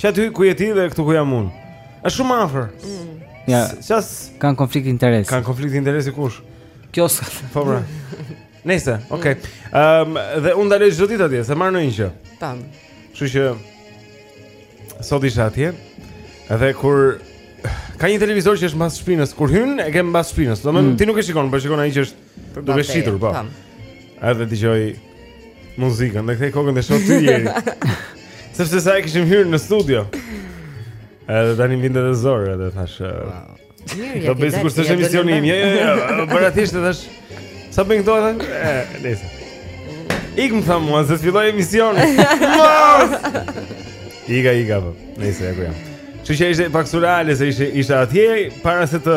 Që aty ku je ti dhe këtu ku jam unë. Është shumë afër. Mm. Ja. S'kanë konflikt interesi. Kanë konflikt interesi kush? Kjo s'ka. Po pra. Nejse, okay. Mm. Ehm, um, dhe unë ndaloj çdo ditë atje, se marr ndonjë gjë. Tam. Kështu që sot isha atje. Edhe ka një televizor që është mbas shpinës, kur hyn e ke mbas shpinës. Domethënë mm. ti nuk e shikon, por shikon ai që është Për Duke shitur, po. Edhe dëgjoj muzikën, dhe kthej kokën dhe shoh te Jeri. Sepse sa kishim hyrë në studio. Edhe tani më vinte dhe zor, dhe thashë... Wow. Do bëj sikur s'është emisioni im. Jo, jo, jo. Por thjesht i thashë. Sa bën këto edhe? Eh, nice. Ik më tha, mua, se të filloj emisioni Ika, ika, po nejse, e ku jam Që që ishte pak surreale, se ishte, ishte atje Para se të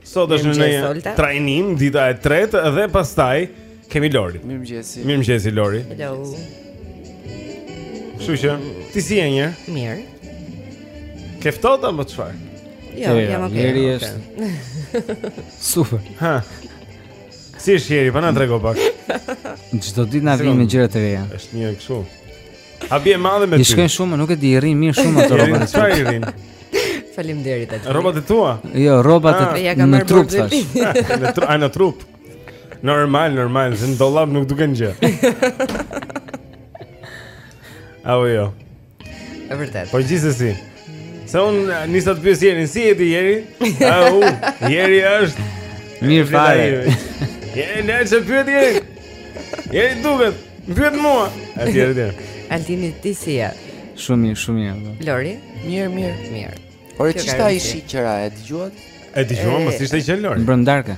Sot është në një trajnim, dita e tretë dhe pastaj kemi Lori. Mirëmëngjesi. Mirëmëngjesi Lori. Hello. Kështu që ti si je Jeri? Mirë. Ke ftohtë apo çfarë? Jo, jam okay. Jeri është. Super. Ha. Si është Jeri, po na trego pak. Çdo ditë na vjen me gjëra të reja. Është një kështu. Habi e madhe me ty. I shkojnë shumë, nuk e di, rrin mirë shumë ato rroba. Rrin çfarë rrin? Faleminderit atë. Rrobat e tua? Jo, rrobat ah. e në trup tënd. Në trup, ai në trup. Normal, normal, se në dollap nuk duken gjë. Apo jo. E vërtetë. Po gjithsesi, Se unë nisa të pyes Jeri, si je ti Jeri? A, u, jeri është... Mirë fare. Jeri, ne që pyet jeri. Jeri duket, më pyet mua. E tjerë, tjerë. Altini, ti si je? Shumë mirë, shumë mirë. Lori? Mirë, mirë. Mirë. Ore, që s'ta, e dëgjuat? E dëgjuat, më si shta i qënë, Lori? Më brëndarka.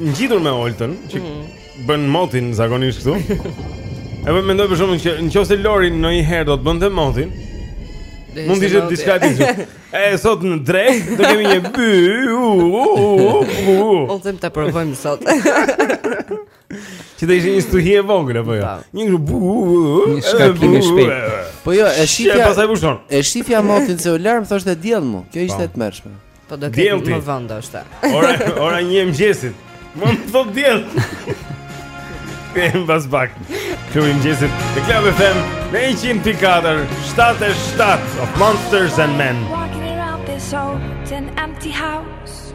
ngjitur me Oltën që mm -hmm. bën motin zakonisht këtu. E po mendoj për shembull që në qoftë se Lori ndonjëherë do të bënte motin, mund të ishte diçka e tillë. E sot në drekë do kemi një by. Oltën ta provojmë sot. Që të ishin një stuhi e vogël apo jo. Një kështu bu. Një shkarkim i shpejtë. Po jo, e shifja. Pastaj pushon? E shifja motin se u larm thoshte diell mu. Kjo ishte e tmerrshme. Po do të ketë më vonë ashta. Ora, ora një e mëngjesit. Më thotë diell. Kthehemi pas pak. Klubi i mëngjesit. Te Club FM në 100.4 77 Of Monsters and Men. Walking around this old and empty house.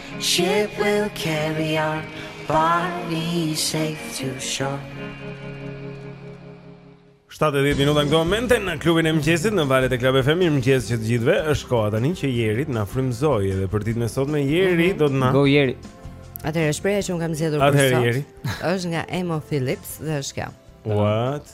Ship will carry our bodies safe to shore 70 minuta në këto momente në klubin e mëngjesit në valët e Club FM. Mirëmëngjes të gjithëve. Është koha tani që Jeri të na frymëzojë edhe për ditën e sotme. Jeri mhm. do të na Go Jeri. Atëherë shprehja që unë kam zgjedhur për sot. Atëherë Jeri. Është nga Emo Philips dhe është kjo. What?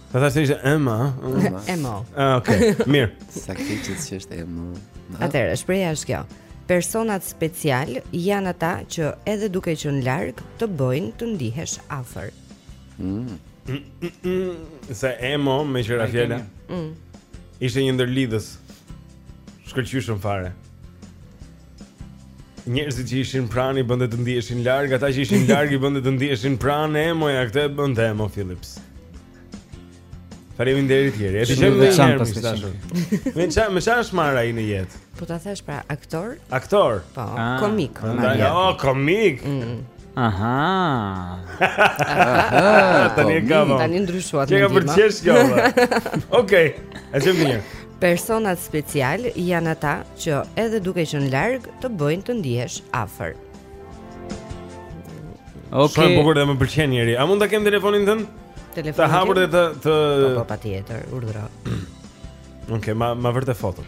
Ta thashë se ishte Emma Emma ah, Ok, mirë Sa këtë që që është Emma Atëherë, shprehja është kjo Personat specialë janë ata që edhe duke qenë larg të bëjnë të ndihesh afër mm. Mm, mm, mm. Se Emo meqë ra fjala mm. Ishte një ndërlidhës i shkëlqyeshëm fare Njerëzit që ishin pranë i bënte të ndiheshin larg, ata që ishin larg i bënte të ndiheshin pranë, Emoja këtë e bënte Emo Philips. Faleminderit Eri. Edhe jam në çan pas kësaj. Me çan, me çan shmar ai në jetë. Po ta thashë pra aktor? Aktor. Po, ah, komik. Ndaj, oh, komik. Mm. Aha. Tani e kam. Tani ndryshuat. Çka për çesh kjo? Okej. Është mirë. Personat specialë janë ata që edhe duke qenë larg të bëjnë të ndihesh afër. Okej. Okay. Shumë bukur dhe më pëlqen Eri. A mund ta kem telefonin tënd? Telefonin. Të hapur dhe të të Po, po patjetër, urdhëro. Okej, okay, ma ma vërtet fotot.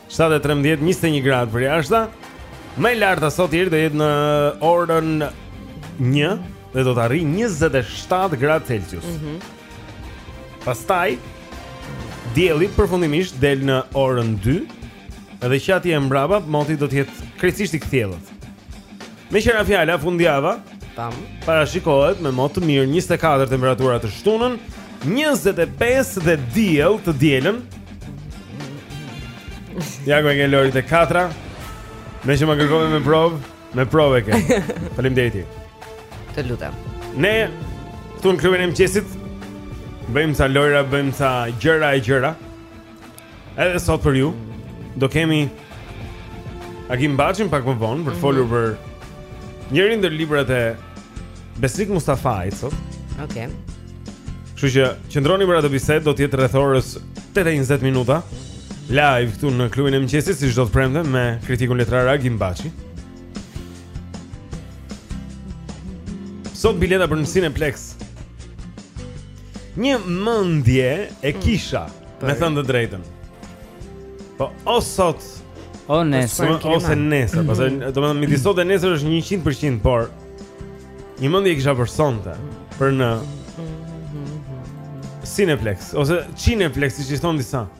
7:13 21 gradë përjashta. Më e larta sot Eri do jetë në orën 1 dhe do të arrijë 27 gradë Celsius. Mhm. Mm Pastaj dielli përfundimisht del në orën 2 dhe që atje e mbrapa moti do të jetë krejtësisht i kthjellët. Meqë ra fjala, fundjava Tam. Parashikohet me mot të mirë 24 temperatura të shtunën 25 dhe diell të dielën Ja ku e ke Lori të katra Meqë ma kërkove me provë Me provë e ke Faleminderit Të lutem Ne Këtu në klubin e mëngjesit Bëjmë sa lojra, bëjmë sa gjëra e gjëra Edhe sot për ju do kemi Agim Baçin pak më vonë për të folur mhm. për njërin nga librat e Besnik Mustafajt sot. Okej. Okay. Kështu që qëndroni për atë bisedë, do të jetë rreth orës 8:20 minuta live këtu në klubin e mëngjesit si çdo të premte me kritikun letrar Agim Baçi. Sot bileta për në Cineplex Një mendje e mm. kisha mm. Me thënë të drejtën Po o sot O nesër Ose nesër mm. Pastaj, domethënë midis sot e nesër është 100% Por Një mendje e kisha për sonte Për në Cineplex Ose Cineplex siç i thonë disa Cineplex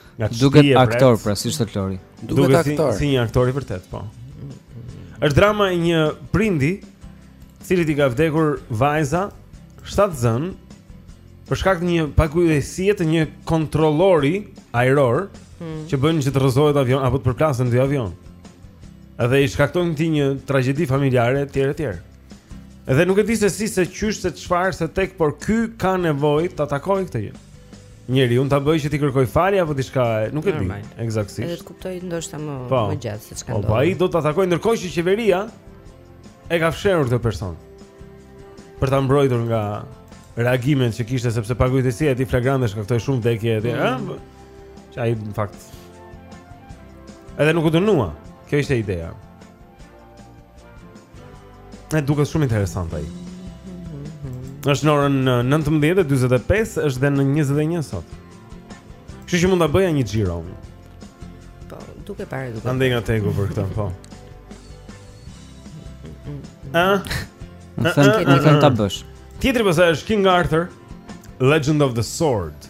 Nga çti e Duket vret. aktor, pra si sot Lori. Duket Duket si, aktor. si një aktor i vërtetë, po. Është drama e një prindi, të cilit i ka vdekur vajza, shtatzënë, për shkak të një pakujdesie të një kontrollori ajror Hmm. që bën që të rrëzohet avion apo të përplasen dy avionë. Edhe i shkakton këtij një tragjedi familjare etj etj. Edhe nuk e di se si se qysh se çfarë se tek, por ky ka nevojë ta takojë këtë gjë. Njeriun ta bëjë që t'i kërkojë falje apo diçka, nuk e di. Ekzaktësisht. Edhe të kuptojë ndoshta më po. më gjatë se çka po, po, ndodhi. Po ai do ta takojë ndërkohë që qeveria e ka fshehur këtë person. Për ta mbrojtur nga reagimet që kishte sepse pakujdesia e tij flagrante shkaktoi shumë vdekje etj. Mm. Që ai në fakt edhe nuk u dënua. Kjo ishte ideja. Më duket shumë interesant ai. Është në orën 19:45, është dhe në 21 sot. Kështu që mund ta bëja një xhiro. Po, duke parë duke. Andaj nga TEG-u për këtë, po. A? Në thënë këtë një thënë të bësh Tjetri pastaj është King Arthur Legend of the Sword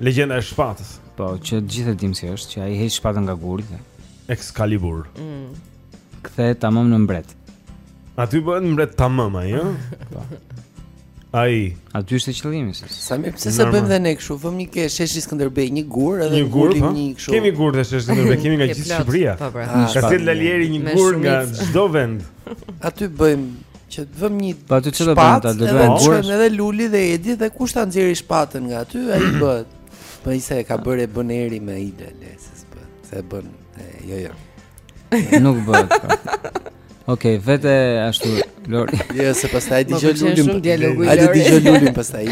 Legjenda e shpatës. Po, që të gjithë e dimë si është, që ai heq shpatën nga guri dhe Excalibur. Mm. Kthehet tamam në mbret. Aty bëhet mbret tamam ai, ëh? Po. Ai, aty është qëllimi. Sa më pse s'e bëjmë dhe ne kështu, vëmë një te sheshi Skënderbej, një gur edhe një gur, po? një kështu. Kemi gurë te sheshi Skënderbej, kemi nga gjithë Shqipëria. Po, pra. Ka thënë Lali Eri një gur nga çdo vend. Aty bëjmë Që të vëmë një pa, të shpatë, edhe të shkojmë edhe Luli dhe Edi dhe kush ta nxjerrë shpatën nga aty, ai bëhet. Po i se ka bërë e bën Eri me ide, le se s'bën, se e bën, e, jo, jo. Nuk bëhet, pa. Po. Ok, vetë ashtu, Lori. Jo, se pastaj e dëgjoj Lulin. Më pëlqen shumë A dëgjoj Lulin pastaj.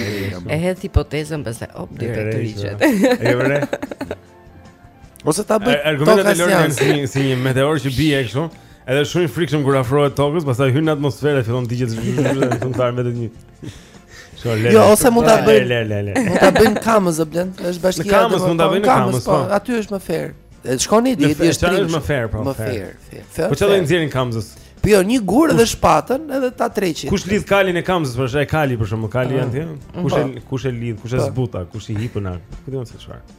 E hedh hipotezën pastaj, op, direkt riçet. E vërtetë. Ose ta bëj. Argumentet e Lorit janë si si një meteor që bie kështu. Edhe shumë i frikshëm kur afrohet tokës, pastaj hyn në atmosferë dhe fillon të digjet dhe në fund arrin të një. Jo, ose mund ta bëj. Mund ta bëjnë Kamëz apo blen? Është bashkia. Në Kamëz mund ta bëjnë në Kamëz, po. po. Aty është më fair. E shkoni ditë, është është prish. Më fair, po. Më fair, fair. Po çfarë nxjerrin Kamzës? Po jo, një gur dhe shpatën edhe ta tërheqin. Kush lidh kalin e Kamzës, po është e kali për shkakun, kali ah. janë ti. Kush e po. kush e lidh, kush e po. zbut, kush i hipën atë. Ku di unë se çfarë.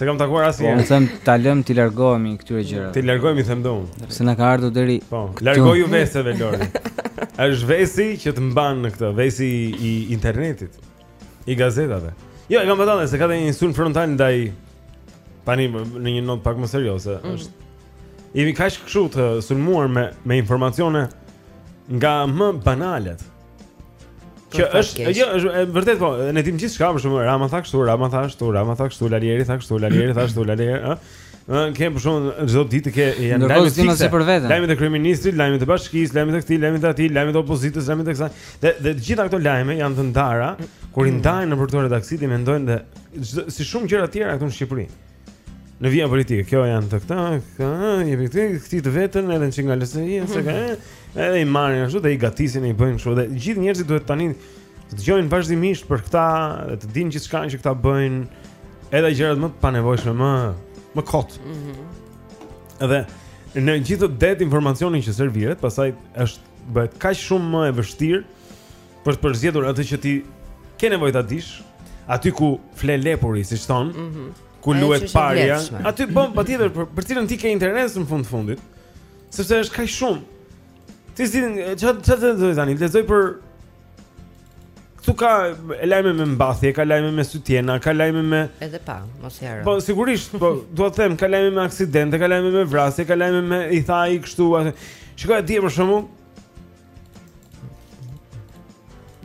S'e kam takuar asnjë. Po, unë them ta lëmë t'i largohemi këtyre gjërave. T'i largohemi them dhe unë. Se na ka ardhur deri. Po, largoju veseve Lori. Është vesi që të mban në këtë, vesi i internetit, i gazetave. Jo, e kam thënë se ka një sulm frontal ndaj tani në një notë pak më serioze, mm. është jemi kaq kështu të sulmuar me me informacione nga më banalet. Që është, jo, është vërtet po, ne dim gjithçka, për shembull, Rama tha kështu, Rama tha ashtu, Rama tha kështu, Lalieri tha kështu, Lalieri tha ashtu, Lalieri, ëh. Ëh, ke për shembull çdo ditë të ke janë lajmet fikse për veten. Lajme të kryeministrit, lajme të bashkisë, lajme të këtij, lajme të atij, lajme të opozitës, lajme të kësaj. Dhe dhe të gjitha këto lajme janë të ndara kur i ndajnë nëpër këto redaksitë mendojnë dhe si shumë gjëra të tjera këtu në Shqipëri. Në vijën politike, kjo janë të këta, këta, një për këti, këti të vetën, edhe në çengela se i, se ka, edhe i marrin ashtu, dhe i gatisin, i bëjnë kështu, dhe gjithë njerëzit duhet tani të dëgjojnë vazhdimisht për këta, dhe të dinë gjithçka që këta bëjnë, edhe gjërat më të panevojshme, më, më kotë. Mm -hmm. Edhe, në gjithë këtë det informacioni që serviret, pastaj është bëhet kaq shumë më e vështirë për të përzgjedhur atë që ti ke nevojë ta dish, aty ku fle lepuri, siç thon, mm -hmm. ku Ajo luhet parja, aty bëhet patjetër për, për cilën ti ke interes në fund fundit, sepse është kaq shumë. Ti si çfarë çfarë do të thotë tani? Lexoj për Këtu ka lajme me mbathje, ka lajme me sytjena, ka lajme me Edhe pa, mos e harro. Po sigurisht, po dua të them, ka lajme me aksidente, ka lajme me vrasje, ka lajme me i tha ai kështu. Shikoj atje për shembull,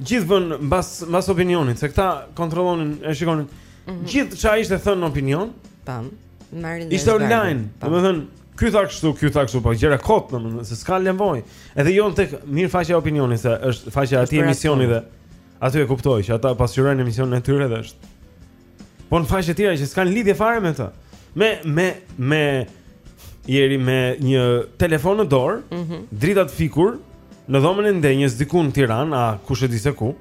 Gjithë vënë mbas mbas opinionit, se këta kontrollonin, e shikonin. Mm -hmm. Gjithçka ishte thënë në opinion, pam, marrin dhe. Ishte online, domethënë Ky tha kështu, ky tha kështu, po gjëra kot domethënë se s'ka nevojë. Edhe jo tek mirë faqja e opinionit se është faqja e atij emisioni dhe aty e kuptoj që ata pasqyrojnë emisionin e tyre dhe është Po në faqe të tjera që s'kanë lidhje fare me të. Me me me njeri me një telefon në dorë, mm -hmm. dritat fikur në dhomën e ndenjës diku në Tiranë, a kush e di se ku.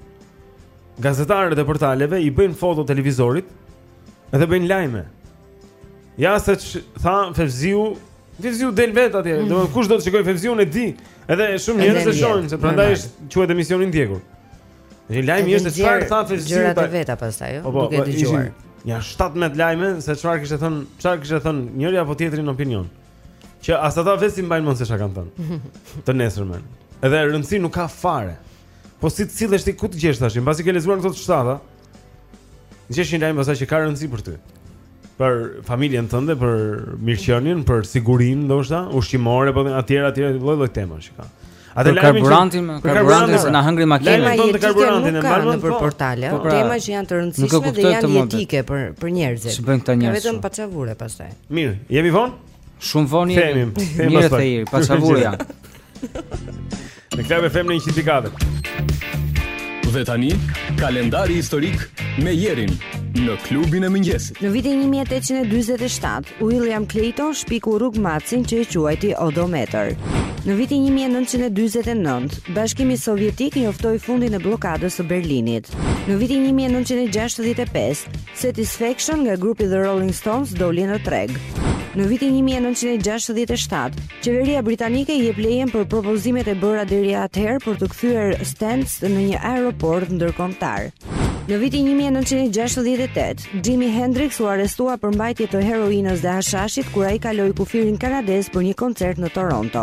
Gazetarët e portaleve i bëjnë foto televizorit dhe bëjnë lajme. Ja se ç'tha Fevziu Fevziu del vetë atje, mm. domethënë kush do të shikojë Fevziun e di. Edhe shumë njerëz e shohin se prandaj është quhet emisioni i ndjekur. Një lajm ishte çfarë tha Fevziu gjërat e veta pastaj, jo? Po, po, po ishin ja 17 lajme se çfarë kishte thënë, çfarë kishte thënë njëri apo tjetri në opinion. Që as ata vetë s'i mbajnë mend se çfarë kanë thënë. Të nesërmen. Edhe rëndësi nuk ka fare. Po si të sillesh ti ku të gjesh tash? Mbasi ke lexuar këto shtatë. Gjesh një lajm pastaj që ka rëndësi për ty. për familjen tënde, për mirëqenien, për sigurinë ndoshta, ushqimore apo atje atje lloj-lloj temash që ka. Atë për karburantin, për karburantin se na hëngri makina. Tema e karburantin e mbanë në për po. portale, po, pra, tema që janë të rëndësishme dhe janë jetike për për njerëzit. Ç'bën këta njerëz? Vetëm paçavure pastaj. Mirë, jemi vonë? Shumë vonë jemi. Femim, femim Mirë të irë, pa shavurja. Në klab e femë në një qiti kate. Dhe tani, kalendari historik me Jerin në klubin e mëngjesit. Në vitin 1847, William Clayton shpiku rrugmatësin që e quajti odometer. Në vitin 1949, Bashkimi Sovjetik njoftoi fundin e bllokadës së Berlinit. Në vitin 1965, Satisfaction nga grupi The Rolling Stones doli në treg. Në vitin 1967, qeveria britanike jep lejen për propozimet e bëra deri atëherë për të kthyer Stansted në një aeroport ndërkombëtar. Në vitin 1968, Jimi Hendrix u arrestua për mbajtje të heroinës dhe hashashit kur ai kaloi kufirin kanadez për një koncert në Toronto.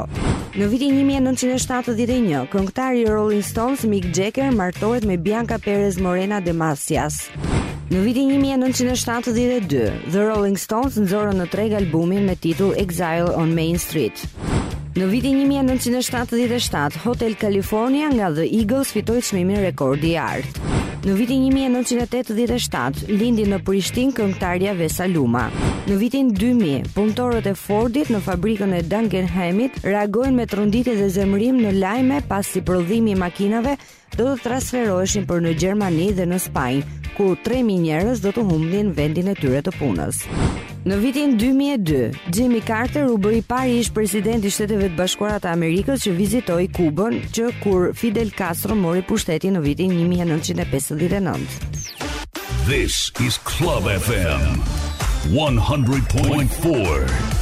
Në vitin 1971, këngëtari i Rolling Stones Mick Jagger martohet me Bianca Perez Morena de Macias. Në vitin 1972, The Rolling Stones nxorën në treg albumin me titull Exile on Main Street. Në vitin 1977, Hotel California nga The Eagles fitoi çmimin Rekordi i Artë. Në vitin 1987, lindi në Prishtinë këngëtarja Vesa Luma. Në vitin 2000, punëtorët e Fordit në fabrikën e Dagenhamit reagojnë me tronditje dhe zemërim në lajme pasi prodhimi i makinave do të transferoheshin për në Gjermani dhe në Spanjë, ku 3000 njerëz do të humbnin vendin e tyre të punës. Në vitin 2002, Jimmy Carter u bë i pari ish president i Shteteve të Bashkuara të Amerikës që vizitoi Kubën, që kur Fidel Castro mori pushtetin në vitin 1959. This is Club FM 100.4.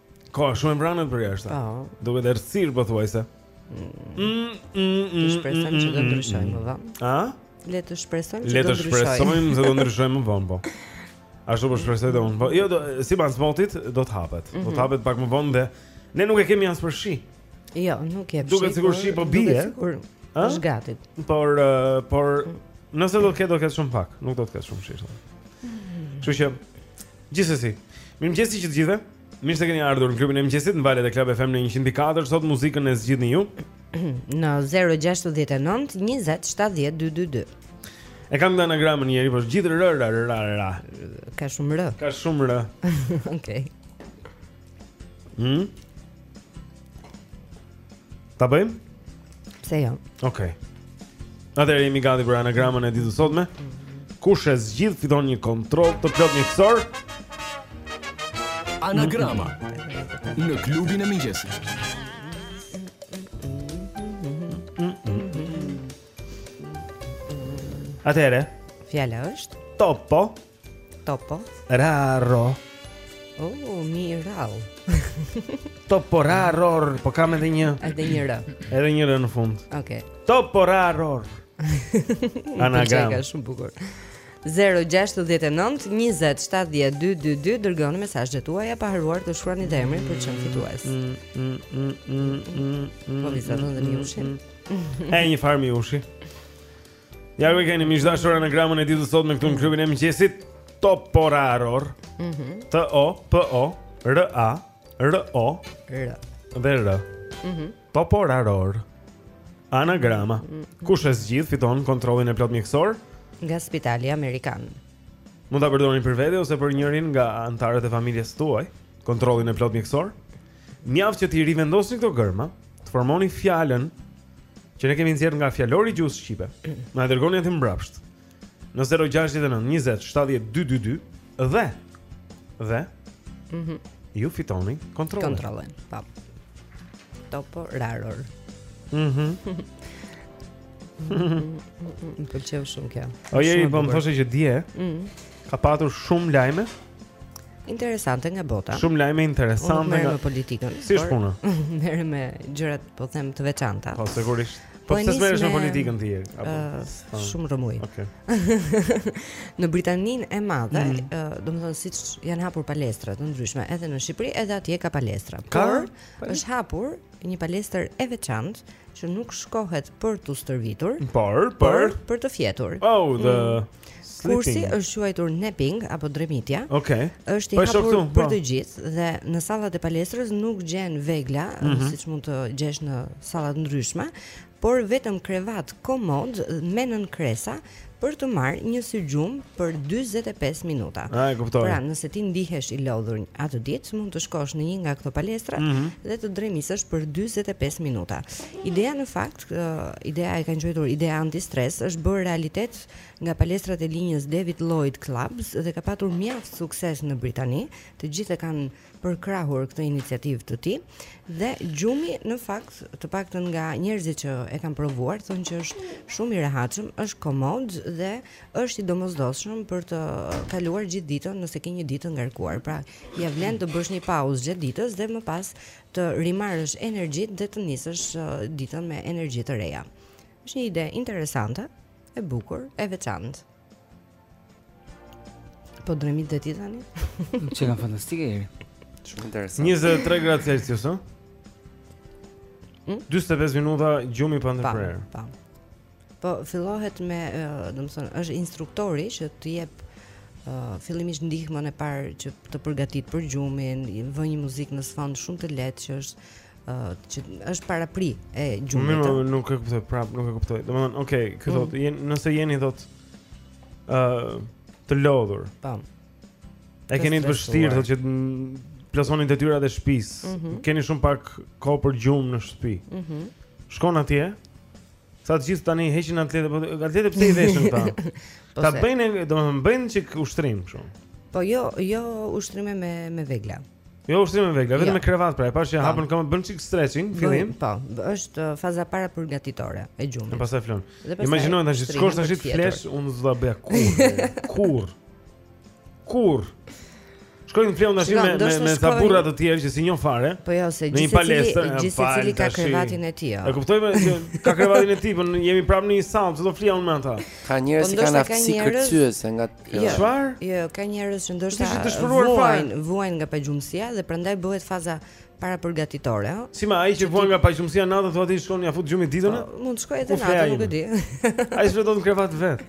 Ka shumë vranë përjashta. Po. Duket errësirë pothuajse. Mm, mm, shpresojmë që do ndryshojë më vonë. A? Le të shpresojmë që do ndryshojë. Le të shpresojmë se do ndryshojë më vonë, po. Ashtu po shpresoj dhe unë. Po, jo, sipas motit do të hapet. Do të mhm. hapet pak më vonë dhe ne nuk e kemi as për shi. Jo, nuk e kemi. Duket sikur shi po bie. Duket sikur është gati. Por por nëse do të ketë do të ketë shumë pak, nuk do të ketë shumë shi. Kështu që Gjithsesi, mirëmëngjesi të gjithëve. Mirë se keni ardhur në klubin e mëngjesit në valët e Club FM në 104. Sot muzikën e zgjidhni ju në 069 20 70 222. E kam dhe anagramën Jeri, po është gjithë rë rë rë rë rë Ka shumë rë Ka shumë rë Okej Hmm? Ta bëjmë? Pse jo? Okej. Okay. Atëherë jemi gati për anagramën e ditës së sotme. Kush e zgjidh fiton një kontroll të plot mjekësor. Anagrama në klubin e mëngjesit. Atëherë, fjala është Topo. Topo. Raro. Oh, mi rau. Topo raror, po kam edhe një. Edhe një r. Edhe një r në fund. Okej. Okay. Topo raror. Anagram. Shumë bukur. 069 20 70 222 dërgoni mesazhet tuaja pa harruar të shkruani dhe emrin për çmimin fitues. Po vizaton dhe miushin. Ai një farë miushi. Ja ku keni miq të dashur anagramën e ditës sotme këtu në klubin e mëngjesit Toporaror. Mhm. Mm T O P O R A R O R. Dhe R. Mhm. Mm Toporaror. Anagrama. Mm -hmm. Kush e zgjidh fiton kontrollin e plot mjekësor nga Spitali Amerikan. Mund ta përdorni për vete ose për njërin nga anëtarët e familjes tuaj, kontrollin e plot mjekësor. Mjaft që t'i rivendosni këto gërma, të formoni fjalën që ne kemi nxjerrë nga fjalori i gjuhës shqipe. Na e dërgoni atë mbrapsht. Në 069 20 70 222 dhe dhe Mhm. Mm ju fitoni kontrollin. Kontrollin. Po. Topo raror. Mhm. Mm Më pëlqeu shumë kjo. Ojeri po më thoshte që dje. Mhm. Ka patur shumë lajme interesante nga bota. Shumë lajme interesante nga politika. Si është puna? Merrem me gjërat, po them, të veçanta. Po sigurisht. Po, po pse s'merresh me politikën ti? Ah po shumë rrëmujë. Okej. Në Britaninë e Madhe, mhm. domethënë siç janë hapur palestra të ndryshme edhe në Shqipëri, edhe atje ka palestra. Por është hapur një palestër e veçantë që nuk shkohet për t'u stërvitur, por për për të fjetur. Oh, the mm. Kursi është quajtur napping apo dremitja. Okej. Okay. Është i po, hapur këtu, për po. të gjithë dhe në sallat e palestrës nuk gjen vegla, mm -hmm. siç mund të gjesh në salla të ndryshme, por vetëm krevate komode me nënkresa për të marrë një sy gjumë për 45 minuta. A e kuptoj. Pra, nëse ti ndihesh i lodhur atë ditë, mund të shkosh në një nga këto palestra mm -hmm. dhe të dremisësh për 45 minuta. Ideja në fakt, uh, ideja e kanë quajtur ideja anti-stres, është bërë realitet nga palestrat e linjës David Lloyd Clubs dhe ka patur mjaft sukses në Britani. Të gjithë e kanë përkrahur këtë iniciativë të tij dhe gjumi në fakt, të paktën nga njerëzit që e kanë provuar, thonë që është shumë i rehatshëm, është komod dhe është i domosdoshëm për të kaluar gjithë ditën nëse ke një ditë të ngarkuar. Pra, ia vlen të bësh një pauzë gjatë ditës dhe më pas të rimarrësh energjitë dhe të nisësh uh, ditën me energji të reja. Është një ide interesante. E bukur, e veçantë. Po dremit dhe ti tani? Qenka fantastike Jeri. Shumë interesant. 23 gradë Celsius, no? 45 minuta gjumi pa ndërprerje. Po. Po fillohet me, domethënë, është instruktori që të jep uh, fillimisht ndihmën e parë që të përgatit për gjumin, vë një muzikë në sfond shumë të lehtë që është që është paraprirje e gjumit. Nuk nuk e kuptoj prap, nuk e kuptoj. Domethënë, ok, ky thot, mm. jen, nëse jeni thot ë uh, të lodhur. Tam. E keni të vështirë thot që plotësoni detyrat e shtëpisë. Mm -hmm. Keni shumë pak kohë për gjumë në shtëpi. Mhm. Mm Shkon atje. Sa të gjithë tani heqin atletë, po atletë pse i veshën këta? Po Ta bëjnë, domethënë bëjnë çik ushtrim kështu. Po jo, jo ushtrime me me vegla. Jo ushtrim me vegla, vetëm jo. me krevat, pra e pash që po. hapën këmbë, bën çik stretching fillim. Po, është uh, faza parapërgatitore e gjumit. E pastaj fle. Imagjinoj tash që shkosh tash të flesh, unë s'do ta bëja kurr. Kurr. Kurr. Shkojmë të flemë tash me me me sa burra të tjerë që s'i njoh fare. Po jo, se gjithsesi gjithsesi ka krevatin e tij. E kuptoj më që ka krevatin e tij, por jemi prapë në një sallë, s'do flija unë me ata. Ka njerëz po që kanë aftësi kërcyese nga Jo, çfarë? Jo, ka njerëz që ndoshta vuajn, vuajn nga pagjumësia dhe prandaj bëhet faza parapërgatitore, ëh. Si më ai që vuan nga pagjumësia natën thua ti shkon ia fut gjumit ditën? Po, mund të shkojë edhe natën, nuk e di. Ai s'fle dot në krevat vet.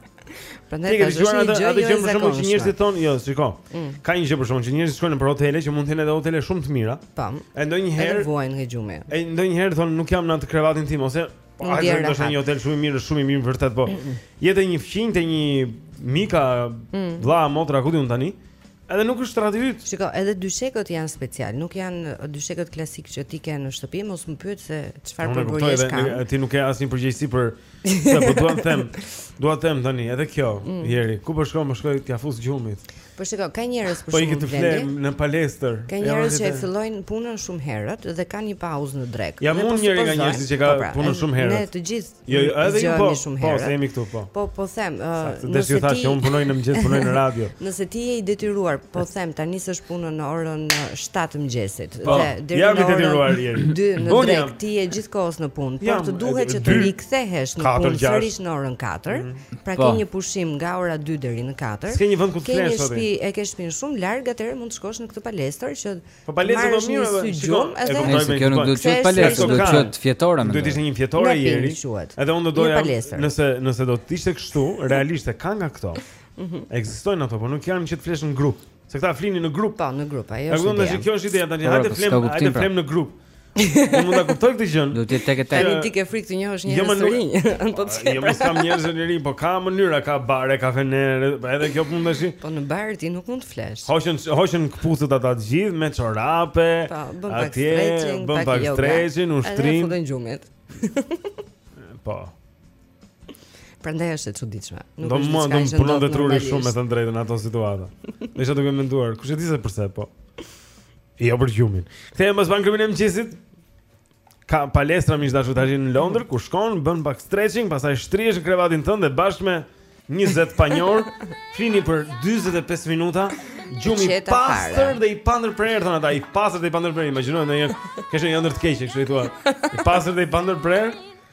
Prandaj ka dëgjuar atë atë gjë për shkakun që njerëzit thonë, jo, shiko. Mm. Ka një gjë për shkakun që njerëzit shkojnë në hotele që mund të jenë edhe hotele shumë të mira. Po. E ndonjëherë vuajnë nga gjumi. E ndonjëherë thonë nuk jam në atë krevatin tim ose Po ai është ndoshta një hotel shumë i mirë, shumë i mirë vërtet, po. Je te një fqinj te një mike, mm. vlla, motra, ku di un tani? Edhe nuk është krevati yt. Shiko, edhe dyshekët janë special, nuk janë dyshekët klasik që ti ke në shtëpi, mos më pyet se çfarë përbërjesh ka. Unë ti nuk ke asnjë përgjigje se po dua të them. Dua të them tani, edhe kjo, mm. Jeri, ku po shkon, po shkoj t'ia fus gjumit. Po shiko, ka njerëz për shembull. Po ik të fle në palestër. Ka njerëz që e fillojnë punën shumë herët dhe kanë një pauzë në drek. Jam un njëri nga njerëzit që ka po, pra, punën shumë herët. Ne të gjithë. Jo, jo edhe ju po. Po, se jemi këtu po. Po, po them, nëse ti thashë un punoj në mëngjes, punoj në radio. Nëse ti je i detyruar, po them ta nisësh punën në orën 7 të mëngjesit po, dhe deri në orën 2 në po, drek ti je gjithkohës në punë, por të duhet që të rikthehesh në punë sërish në orën 4. Pra po. ke një pushim nga ora 2 deri në 4. S'ke një vend ku të flesh sot. Ke një shtëpi, e ke shtëpin shumë larg, atëherë mund të shkosh në këtë palestër që Po palestra më mirë, po shikon. E kuptoj më kjo nuk do të thotë palestër, do të thotë fjetore më. Duhet të ishte një fjetore Jeri. Edhe unë do doja nëse nëse do të ishte kështu, realisht ka nga këto. Mhm. Ekzistojnë ato, por nuk janë që të flesh në grup. Se këta flinin në grup. Po, në grup, ajo është. Ajo është kjo është ideja tani. Hajde flem, hajde pra. flem në grup. Unë mund ta kuptoj këtë gjë. Do të jetë tek e tek. Tani ti ke frikë të njohësh jo, njerëz të rinj. Po ti. Ah, jo, mo, ka njerëz të rinj, po ka mënyra, ka bare, kafene, po edhe kjo punë tash. Po në bar ti nuk mund të flesh. Hoqën hoqën këpucët ata të gjithë me çorape. Po, bën pak stretching, bën pak stretching, ushtrim. Edhe futen gjumit. Po. Prandaj është e çuditshme. Nuk di, mua do të më punonte truri shumë, të them të drejtën, në ato situata. Isha duke menduar, kush e di se përse po. I jo për gjumin. Kthehem pas pak në klubin e mëngjesit. Ka palestra miq të dashur tash në Londër, ku shkon, bën pak stretching, pastaj shtrihesh në krevatin tënd dhe bashkë me 20 të panjohur, flini për 45 minuta. Gjumi i pastër dhe i pandërprerë thon ata, i pastër dhe i pandërprerë. Imagjino ndonjë që sheh një ëndërr të keq, kështu i thua. I pastër dhe i pandërprerë.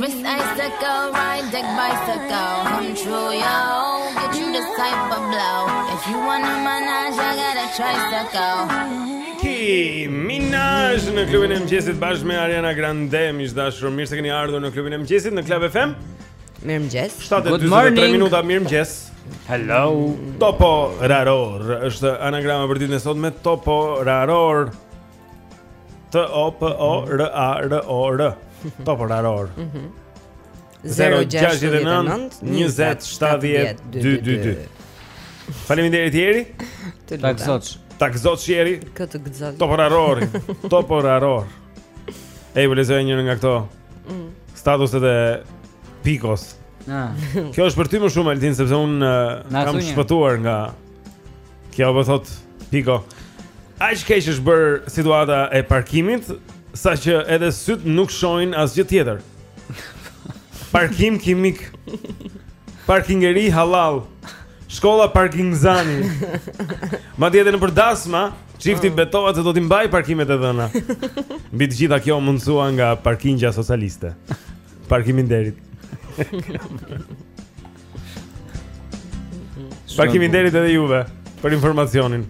Wrist icicle, ride the bicycle, come true, yo. Get you this type of blow. If you want a menage, I got a tricycle. Nicki Minaj në klubin e mëngjesit bashkë me Ariana Grande miq të dashur, mirë se keni ardhur në klubin e mëngjesit në Club FM Mirëmëngjes 7.23 minuta, mirëmëngjes Hello Topo Raror është anagrama për ditën e sotme Topo Raror T O P O R A R O R. Topo raror. Mhm. 069 20 70 222. Faleminderit Jeri. Të lutem. Ta gëzoç. Ta gëzoç Jeri. Ta gëzoç. Topo raror. Topo raror. Ej, po lexoja njërin nga këto. Mm. Statuset e Pikos. Ah. Kjo është për ty më shumë Altin sepse unë kam shpëtuar nga Kjo po thotë Piko. Aq keq është bërë situata e parkimit, saqë edhe sytë nuk shohin asgjë tjetër. Parkim kimik. Parkingeri halal. Shkolla parking zani. Madje edhe nëpër dasma, çifti oh. betohet se do t'i mbajë parkimet e dhëna. Mbi të gjitha kjo u mundësua nga parkingja socialiste. Parkiminderit. Parkiminderit edhe juve për informacionin.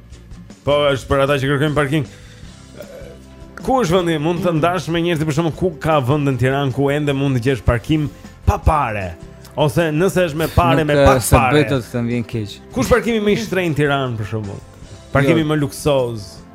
Po është për ata që kërkojnë parkim. Ku është vendi? Mund të ndash me njerëzit për shembull ku ka vend në Tiranë ku ende mund të gjesh parkim pa pare. Ose nëse është me pare me pak pare. Nuk të vjen keq. Kush është parkimi më i shtrenjtë në Tiranë për shembull? Parkimi jo. më luksoz.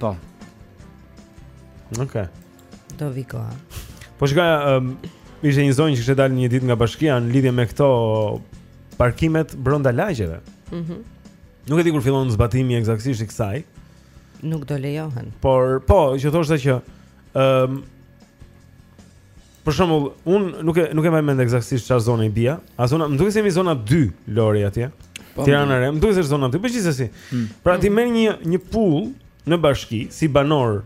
Po. Okej. Okay. Do vi koha. Po se, um, ishte një zonjë që kishte dalë një ditë nga bashkia në lidhje me këto parkimet brenda lagjeve. Mm -hmm. Nuk e di kur fillon zbatimi ekzaktësisht i kësaj. Nuk do lejohen. Por, po, që thoshte dhe që... Um, Për shembull, unë nuk e nuk e mbaj mend ekzaktësisht çfarë zone i bie. A zona, më duket se jemi zona 2 Lori atje. Po, Tirana Re, më duket se është zona 2, po gjithsesi. Hmm. Pra ti merr një një pullë në bashki si banor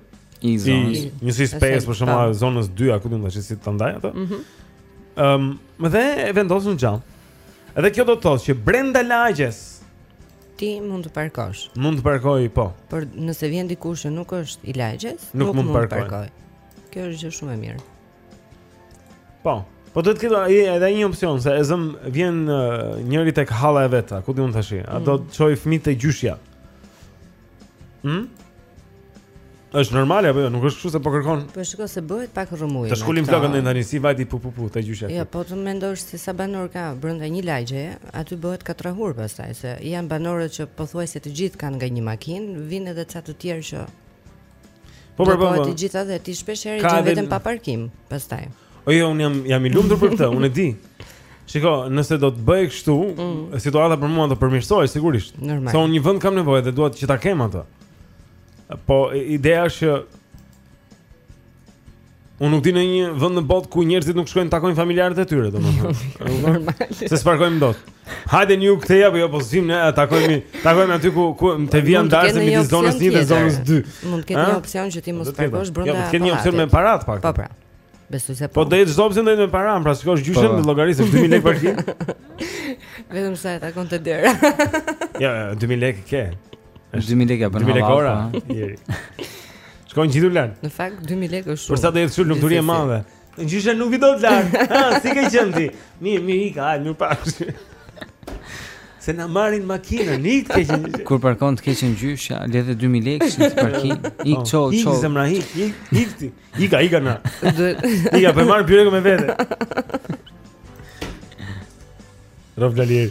i zonës, njësi, s'po e për shembull po. zonës 2, a ku do të thashë si ta ndaj atë? Mhm. Ëm, më dhe e vendos në xham. Edhe kjo do të thotë që brenda lagjes ti mund të parkosh. Mund të parkojë, po. Por nëse vjen dikush që nuk është i lagjes, nuk, nuk mund të parkojë. Kjo është gjë shumë e mirë. Po. Po do të ketë edhe një opsion se e zëmë vjen njëri tek halla e vet, ku di unë tash. A do të mm. çojë fëmijët te gjyshja? Hm? Është normale apo jo? Nuk është kështu se po kërkon. Po shikoj se bëhet pak rrëmujë. Të shkulim flokët ne tani si vajti pu pu pu te gjyshja. Jo, po të mendosh se sa banorë ka brenda një lagje, aty bëhet katrahurë pastaj se janë banorët që pothuajse të gjithë kanë nga një makinë, vijnë edhe ca të tjerë që Po po po. Të gjitha dhe ti shpesh herë gjen veten pa parkim pastaj. O jo, unë jam jam i lumtur për këtë, unë e di. Shiko, nëse do të bëhej kështu, mm. situata për mua do të përmirësohej sigurisht. Se unë një vend kam nevojë dhe duhet që ta kem atë. Po ideja është që Unë nuk di në një vend në botë ku njerëzit nuk shkojnë të takojnë familjarët e tyre, domethënë. Normal. Se s'parkojmë dot. Hajde një këtë ja, po jo, po zgjim ne, takojmë, takojmë aty ku ku te vijë ndarja midis zonës 1 dhe zonës 2. Mund të ketë një opsion që ti mos parkosh brenda. Jo, të ketë një opsion me parat pak. Po pra. Besoj se po. Po do të çdo opsion do të me para, pra shikosh gjyshen po. në llogarisë 2000 lekë parkim. Vetëm sa e takon te dera. Ja, 2000 lekë ke. Është 2000 lekë apo 2000 lekë ora. Shkon gjithu lan. Në fakt 2000 lekë është shumë. Për sa do jetë shumë lumturi e madhe. Gjyshe nuk i do të lan. Ha, si ke qenë ti? Mirë, mirë i ka, mirë pa. Se na marrin makinën, ik të keqen. Kur parkon të keqen gjyshja, le të 2000 lekë në parkim. Ik ço ço. Ik zemra ik, ik, ik ti. Ik ai kanë. Ik apo marr byrek me vete. Rob Dalir.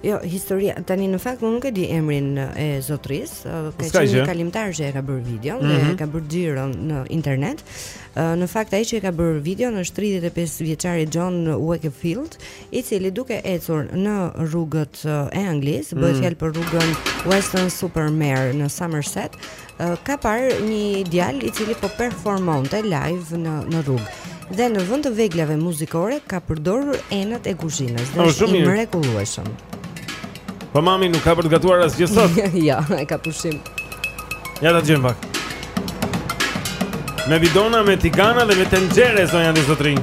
Jo, historia, tani në fakt unë nuk e di emrin e zotërisë, ka qenë një kalimtar që e ka bërë video, mm -hmm. e ka bërë xhiron në internet. Në fakt ai që e ka bërë videon është 35-vjeçari John Wakefield, i cili duke ecur në rrugët e Anglisë, mm -hmm. bëhet fjalë për rrugën Weston-super-Mare në Somerset, ka parë një djalë i cili po performonte live në në rrugë dhe në vend të veglave muzikore ka përdorur enët e kuzhinës dhe është i mrekullueshëm. Po mami nuk ka për të gatuar asgjë sot. Jo, e ka pushim. Ja ta ndjekim pak. Me bidona, me tigana dhe me tenxhere zonja dhe zotërinj.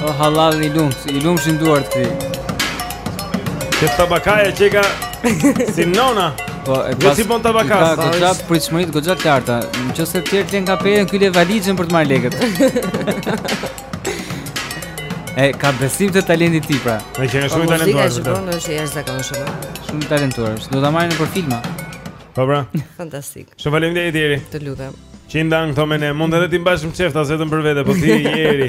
O halal i lumshin, i lumshin duart këtij. Që tabakaja që ka si nona. Po, e pashë. Si e bon tabaka. I ka goxha pritshmëritë goxha të larta. Në qoftë se tjerë të jenë ka pejën ky le valixhën për të marrë lekët. E ka besim te talenti i tij pra. Ai që është shumë i talentuar. Ai që është i jashtëzakonshëm. Shumë i talentuar. Do ta marrin për filma. Po pra. Fantastik. Shumë faleminderit Jeri. Të lutem. Që i ndan këto me ne, mund edhe t'i mbash me qejf, të vetëm për vete, po ti Jeri.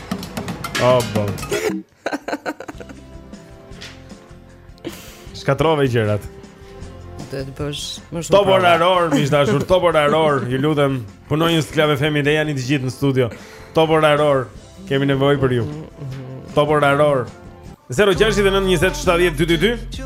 Oh, bo. Shkatërrove gjërat. Do të bësh më shumë. Top Orarur, miq të dashur, Top Orarur. Ju lutem, punoj në Club FM, jeni të gjithë në studio. Top Orarur, kemi nevojë për ju. Top Orarur. 0692070222.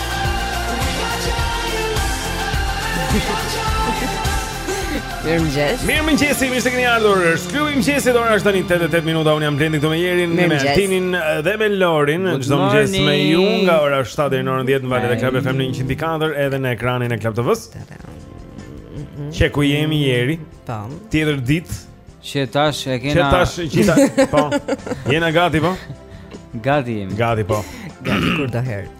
Mirëmëngjes Mirëmëngjesi mirë se keni ardhur Klubi i mëngjesit ora është tani 8 e 8 minuta Unë jam Blendi këtu me Jerin Mirëmëngjes Me Altinin dhe me Lorin Good Çdo mëngjes me ju nga ora 7 deri në orën 10 Në valët e Club FM në 104 Edhe në ekranin e Club TV-së Që ku jemi Jeri Tam Tjetër ditë Që tash e kena Që tash qita Po Jena gati po Gati jemi Gati po Gati kurdoherë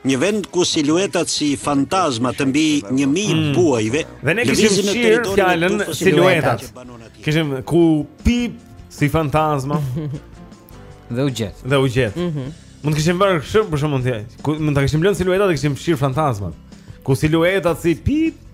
Një vend ku siluetat si fantazma të mbi një mijë mm. buajve. Dhe ne kishim fshirë fjalën siluetat Kishim ku pip si fantazma Dhe u gjet Dhe u gjet mm -hmm. Mund të kishim bërë kështu për shumë mund të jaj Mund t'i kishim lënë siluetat dhe kishim fshirë fantazmat Ku siluetat si pip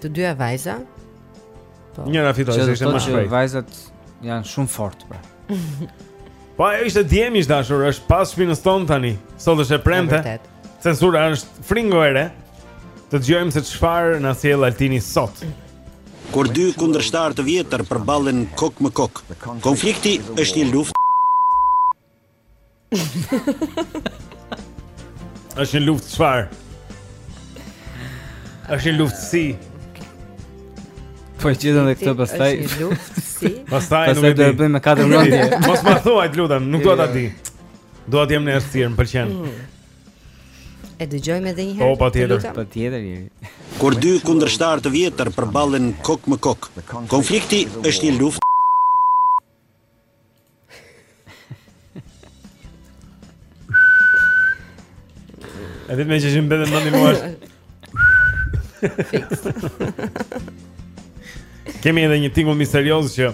Të dyja vajza. Po. Njëra fitoi, se ishte më e shpejtë. Vajzat janë shumë të forta, pra. Po ajo ishte dje, miq të dashur, është pas shpinës tonë tani. Sot është e premte. Censura është fringo e re. Të dëgjojmë se çfarë na sjell Altini sot. Kur dy kundërshtarë të vjetër përballen kokë më kokë, konflikti është një luftë. Është një luftë çfarë? Është një luftë si? Po e gjejmë edhe këtë pastaj Është një luftë si? Pastaj nuk e di Pastaj do e bëjmë me 4 mendje Mos ma thuaj të lutem, nuk dua ta di Dua të jem në errësirë, më pëlqen mm. E dëgjojmë edhe një herë. Po, patjetër, patjetër. Kur dy kundërshtarë të vjetër përballen kokë më kokë, konflikti është një luftë A vetëm që jemi mbetën mendim mua Kemi edhe një tingull misterios që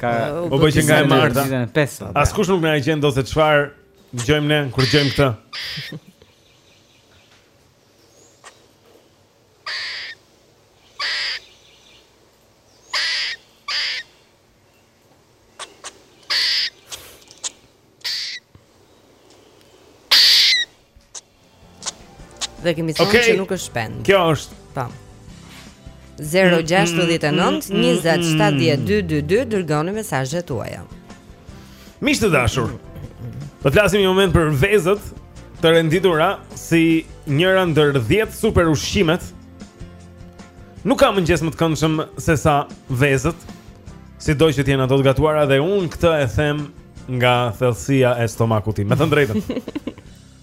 ka, o po, bëhet që nga e marta Askush nuk na e gjen dot se çfarë dëgjojmë ne, kur dëgjojmë këtë Dhe kemi thënë okay. që nuk është shpend. Kjo është. Tam. Po. 0-6-9-20-7-222 Dërgoni mesazhet tuaja Miq të dashur Të flasim një moment për vezët Të renditura si njëra ndër 10 super ushqimet Nuk ka mëngjes më të këndshëm se sa vezët. Si do që të jenë ato të gatuara dhe unë këtë e them nga thellësia e stomakut tim. Me thënë të drejtën.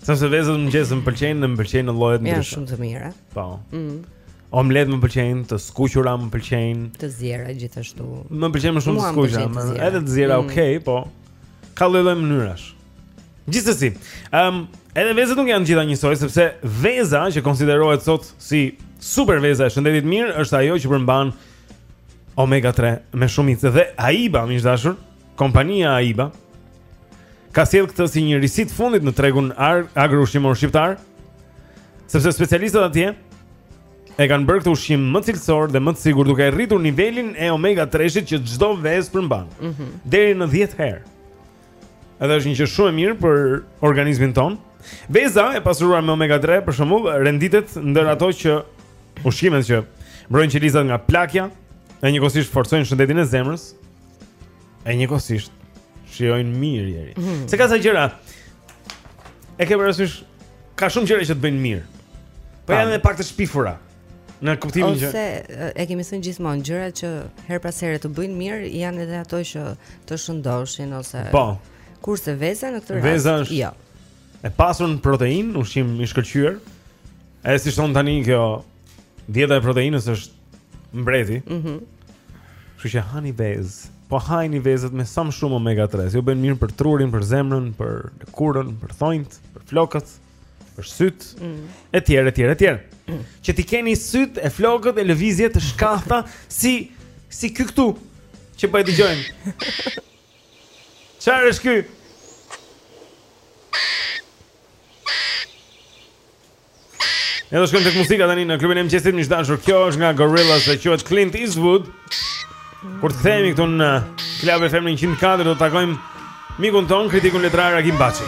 Sepse vezët në mëngjes më pëlqejnë, më pëlqejnë në lloje të ndryshme. Janë shumë të mira. Po. Mhm. Omlet më pëlqejnë, të skuqura më pëlqejnë. Të ziera gjithashtu. Më pëlqejnë më shumë të skuqura, edhe të ziera, mm. okay, po. Ka lloj-lloj mënyrash. Gjithsesi, ëm um, edhe vezët nuk janë të gjitha njësoj sepse veza që konsiderohet sot si super veza e shëndetit të mirë është ajo që përmban omega 3 me shumicë dhe AIBA, miq të dashur, kompania AIBA ka sjellë këtë si një risi të fundit në tregun agro-ushqimor shqiptar, sepse specialistët atje e kanë bërë këtë ushqim më cilësor dhe më të sigurt duke e rritur nivelin e omega 3-shit që çdo vezë përmban. Mm -hmm. Deri në 10 herë. Edhe është një gjë shumë e mirë për organizmin tonë. Veza e pasuruar me omega 3 për shembull renditet ndër ato që ushqimet që mbrojnë qelizat nga plakja, e njëkohësisht forcojnë shëndetin e zemrës. E njëkohësisht shijojnë mirë Eri. Mm -hmm. Se ka sa gjëra. E ke parasysh ka shumë gjëra që të bëjnë mirë. Po janë edhe pak të shpifura. Në kuptimin që ose e kemi thënë gjithmonë gjërat që herë pas here të bëjnë mirë janë edhe ato që të shëndoshin ose Po. Kurse veza në këtë rast. Veza është. Jo. E pasur në proteinë, ushqim i shkëlqyer. Edhe siç thonë tani kjo dieta e proteinës është mbreti. Mhm. Mm Kështu që hani vezë. Po hani vezët me sa më shumë omega 3. Ju bën mirë për trurin, për zemrën, për lëkurën, për thonjt, për flokët. për sytë mm. etj etj etj. Mm. Që t'i keni sytë e flokët e lëvizje të shkathta si si ky këtu që po e dëgjojmë. Çfarë është ky? Ne do shkojmë tek muzika tani në klubin e mëngjesit, miq të dashur. Kjo është nga Gorillaz dhe quhet Clint Eastwood. Kur themi këtu në Klab FM 104 do të takojmë mikun tonë, kritikun letrar Agim Baçi.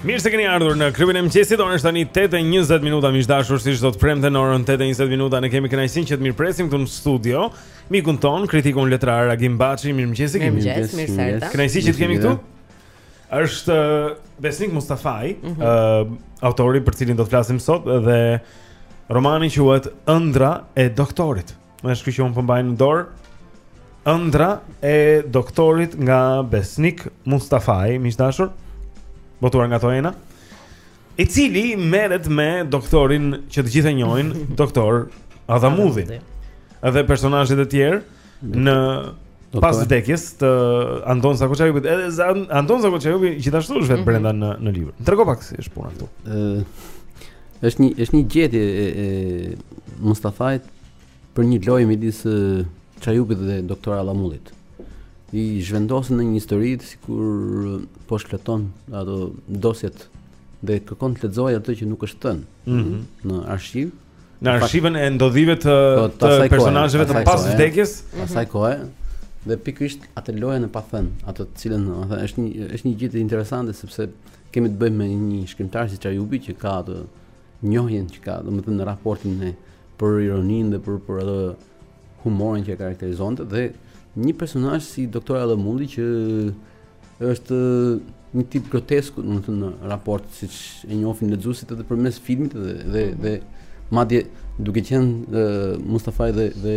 Mirë se keni ardhur në klubin e mëngjesit. Ora është tani 8:20 minuta, miq të dashur, si çdo të premte në orën 8:20 minuta ne kemi kënaqësinë që të mirëpresim këtu në studio mikun tonë, kritikun letrar Agim Baçi. Mirëmëngjes, mirëmëngjes, mirë se erdha. Kënaqësi që të kemi këtu. Është uh, Besnik Mustafaj, ë mm -hmm. uh, autori për cilin do të flasim sot dhe romani quhet Ëndra e doktorit. Është ky që unë po mbaj në dorë ëndra e doktorit nga Besnik Mustafaj, miq të dashur, botuar nga Toena, i cili merret me doktorin që të gjithë e njohin, doktor Adhamudhi. Edhe personazhet e tjerë në Doktor. pas vdekjes të Anton Zako Çajupit, edhe Za- Anton Zako Çajupi gjithashtu është vetë brenda në në libër. Trego pak si është puna këtu. Ë, Është një është një gjetje e, e Mustafajt për një lojë midis Çajupit dhe Doktor Adhamudhit. I zhvendosur në një histori sikur po shfleton ato dosjet dhe kërkon të lexojë atë që nuk është thënë mm -hmm. në arshiv. Në arshivën e ndodhive të, po, të, të personazheve të pas vdekjes, asaj kohe, dhe pikërisht atë lojën e pathënë, atë të cilën, do të thënë, është një është një gjetje interesante sepse Kemi të bëjmë me një shkrimtar si Çajupi që ka atë njohjen që ka, do të thënë raportin me për ironinë dhe për për atë humorin që e karakterizonte dhe një personazh si Doktor Adhamudhi që është një tip grotesk, do të thënë raport siç e njohin lexuesit edhe përmes filmit dhe dhe dhe madje duke qenë Mustafaj dhe dhe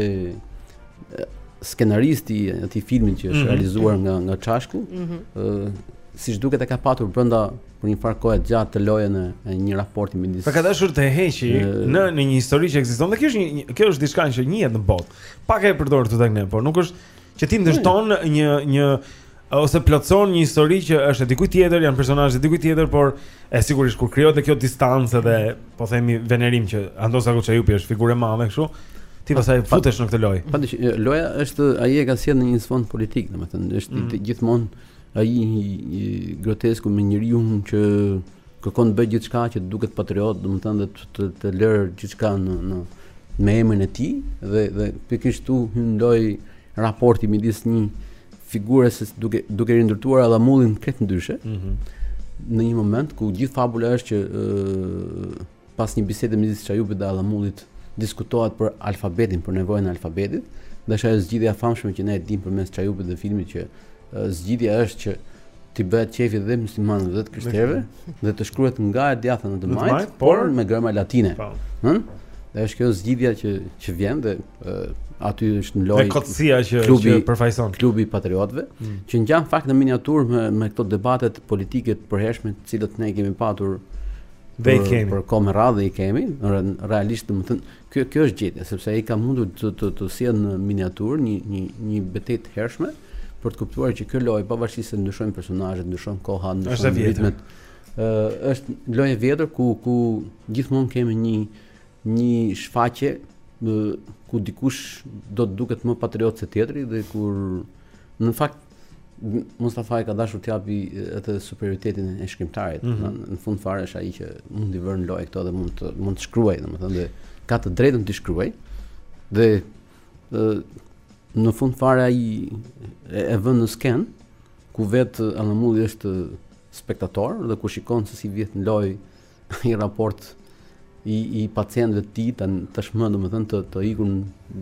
skenaristi i atij filmi që është mm -hmm. realizuar nga nga Çashku, ëh, mm -hmm. siç duket e ka patur brenda për një farë kohe të gjatë atë lojën e një raporti midis. Pra ka dashur të heqi në në një histori që ekziston dhe kjo është një kjo është diçka që njihet në botë. Pak e përdorur këtu tek ne, por nuk është që ti ndërton një një ose plotëson një histori që është e dikujt tjetër, janë personazhe të dikujt tjetër, por e sigurisht kur krijohet kjo distancë dhe po themi venerim që Anton Zako Çajupi është figurë e madhe kështu, ti pastaj futesh në këtë lojë. Pastaj, loja është ai e ka sjellë në një sfond politik, domethënë është mm. gjithmonë ai grotesku me njeriun që kërkon të bëjë gjithçka që të duket patriot, domethënë dhe të, të, të lërë gjithçka në në me emrin e tij dhe dhe pikërisht këtu hyn në lojë raporti midis një figure se duke duke rindërtuar Adhamudhin krejt ndryshe. Ëh. Mm -hmm. Në një moment ku gjithë fabula është që uh, pas një bisede midis Çajupit dhe Adhamudhit diskutohet për alfabetin, për nevojën e alfabetit, dhe është ajo zgjidhja e famshme që ne e dimë përmes Çajupit dhe filmit që uh, zgjidhja është që t'i bëhet qefi dhe muslimanëve dhe të krishterëve dhe të shkruhet nga e djathta në të majtë, por me gërma latine. Po. Ëh? Dhe është kjo zgjidhja që që vjen dhe e, aty është në lojë kotësia që klubi, që përfaqëson klubi i patriotëve, mm. që ngjan fakt në miniaturë me me këto debatet politike të përhershme, të cilat ne kemi patur dhe i kemi përherë radhë i kemi, realisht domethënë Kjo, kjo është gjetja, sepse ai ka mundur të të të sjellë në miniaturë një një një betejë të hershme për të kuptuar që kjo lojë pavarësisht se ndryshojnë personazhet, ndryshon koha, ndryshojnë ritmet. Ë është lojë e vjetër ku ku gjithmonë kemi një një shfaqje ku dikush do të duket më patriot se tjetri dhe kur në fakt Mustafaj ka dashur të japi atë superioritetin e shkrimtarit. Mm -hmm. Në fund fare është ai që mund t'i vërë në lojë këto dhe mund të mund të shkruaj, domethënë dhe ka të drejtën t'i shkruajë. Dhe ë në fund fare ai e, e vë në skenë ku vetë Adhamudhi është spektator dhe ku shikon se si vihet në lojë një raport i i pacientëve të tij tani tashmë domethënë të të ikun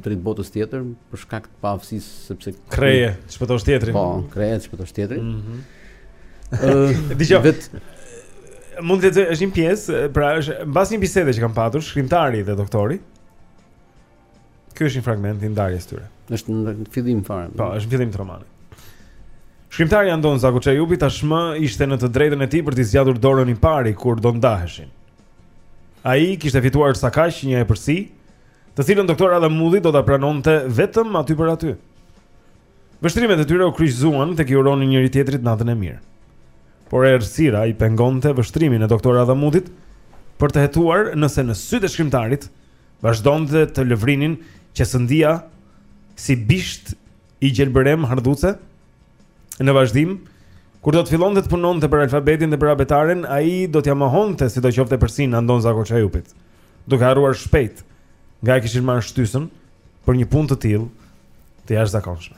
drejt botës tjetër për shkak të paaftësisë sepse kreje shpëtosh tjetrin. Po, kreje shpëtosh tjetrin. Ëh. Mm -hmm. Dije vet mund të thotë është një pjesë, pra është mbas një bisede që kanë patur shkrimtari dhe doktori. Ky është një fragment i ndarjes së tyre. Është në fillim fare. Po, është në fillim të romanit. Shkrimtari Andon Zako Çajupi tashmë ishte në të drejtën e tij për t'i zgjatur dorën i pari kur do ndaheshin. Ai kishte fituar sakaq një epërsi, të cilën doktor Adhamudhi do ta pranonte vetëm aty për aty. Vështrimet e tyre u kryqëzuan teksa i uronin njëri-tjetrit natën e mirë. Por errësira e pengonte vështrimin e doktor Adhamudhit për të hetuar nëse në sytë e shkrimtarit Vazhdonte të lëvrinte qesëndia si bisht i gjelbërem hardhuce. Në vazhdim, kur do të fillonte të punonte për alfabetin dhe për abetaren, ai do t'ia mohonte sidoqoftë epërsinë Andon Zako Çajupit. Duke harruar shpejt, nga e kishte marrë shtysën për një punë të tillë, Të jashtëzakonshme.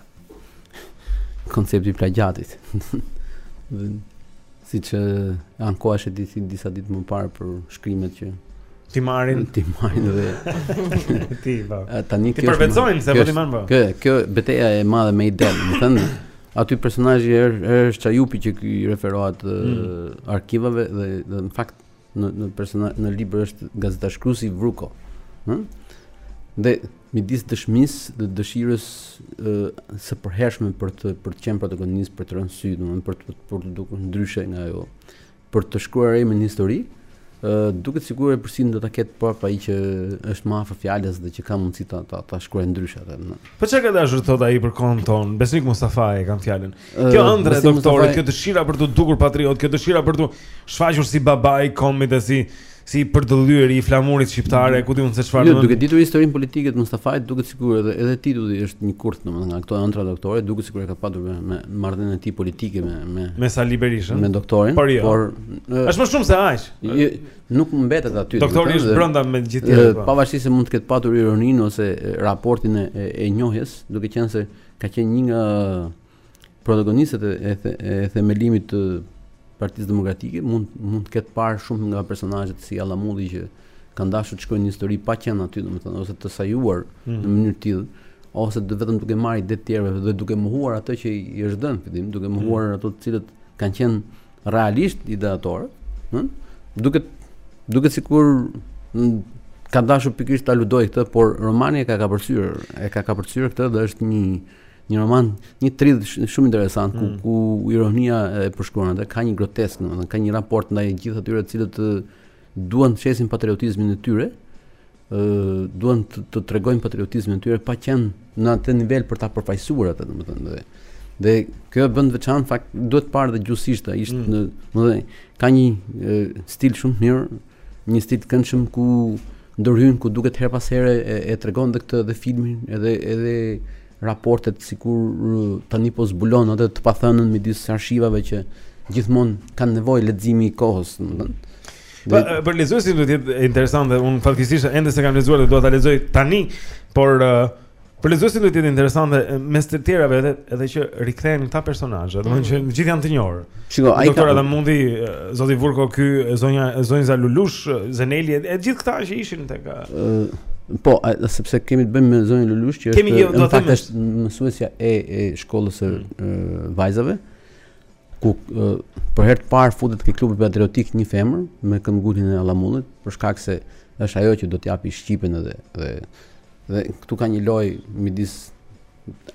Koncepti i plagjiatit. siç ankoheshe disa disa ditë më parë për shkrimet që t'i marrin t'i marrin dhe t'i po tani kjo t'i përvetësojnë se po t'i marrin po kjo kjo beteja e madhe me ide domethënë aty personazhi është Çajupi që ky i referohet mm. arkivave dhe, dhe në fakt në në persona në libër është gazetashkruesi Vurko. Ëh? Hm? Dhe midis dëshmisë dhe dëshirës ë së përhershme për të për të qenë protagonist, për të rënë sy, domethënë për të për të dukur ndryshe nga ajo, për të shkruar emrin në histori, ë duket sikur epërsinë do ta ketë prapa ai që është më afër fjalës dhe që ka mundësi ta ta, ta shkruajë ndryshe atë. Po çka ka dashur të thotë ai për kohën tonë? Besnik Mustafa e kam fjalën. Kjo ëndrra e doktorit, kjo dëshira për të dukur patriot, kjo dëshira për të shfaqur si baba i kombit dhe si si përdëllyeri i flamurit shqiptar, ku di unë se çfarë. Jo, duke ditur historinë politike të Mustafait, duket sikur edhe edhe titulli është një kurth, domethënë nga këto ëndrra e doktorit, duket sikur e ka patur me, me marrëdhënien e tij politike me me me Sali Berishën, me doktorin, por, jo. por e, është më shumë se aq. Jo, nuk mbetet aty. Doktori është brenda me gjithë të tjerët. Po. Pavarësisht se mund të ketë patur ironinë ose raportin e, e, e njohjes, duke qenë se Ka qenë një nga protagonistët e, e themelimit të Partisë Demokratike, mund mund të ketë parë shumë nga personazhet si Allamulli që kanë dashur të shkojnë në histori pa qenë aty, domethënë ose të sajuar mm -hmm. në mënyrë të tillë ose të vetëm duke marrë idetë e të tjerëve dhe duke mohuar atë që i është dhënë në fillim, duke mohuar mm -hmm. ata të cilët kanë qenë Realisht ideatorët, ëh, duket duket sikur ka dashur pikërisht të aludojë këtë, por romani e ka kapërcyer, e ka kapërcyer këtë dhe është një një roman, një trill shumë interesant ku mm. ku ironia e përshkon atë, ka një grotesk, domethënë ka një raport ndaj gjithë atyre të cilët Duan të shesin patriotizmin e tyre, duan të, të tregojnë patriotizmin e tyre pa qenë në atë nivel për ta përfaqësuar atë, domethënë dhe dhe kjo e bën të veçantë fakt duhet parë dhe gjuhësisht ai ishte mm. në domethënë ka një e, stil shumë të mirë, një stil të këndshëm ku ndërhyn ku duket her pas here e, e tregon dhe këtë dhe filmin edhe edhe raportet sikur tani po zbulon atë të pathënën midis arshivave që gjithmonë kanë nevojë leximi i kohës, domethënë. Po për lexuesin duhet të jetë interesante. Unë fatkeqësisht ende s'e kam lexuar dhe dua ta lexoj tani, por uh, për lexuesin duhet të jetë interesante mes të tjerave edhe edhe që rikthehen këta personazhe, domethënë mm. që gjithë janë të njohur. Shiko, ai ka edhe mundi zoti Vurko ky zonja zonja Lulush, Zeneli e gjithë këta që ishin tek Po, a, sepse kemi të bëjmë me zonjën Lulush që është në fakt është mësuesja e, e shkollës së mm. vajzave ku e, për herë të parë futet ke klubi patriotik një femër me këmbënguljen e Allamullit për shkak se është ajo që do të japi shqipen edhe dhe Dhe këtu ka një lojë midis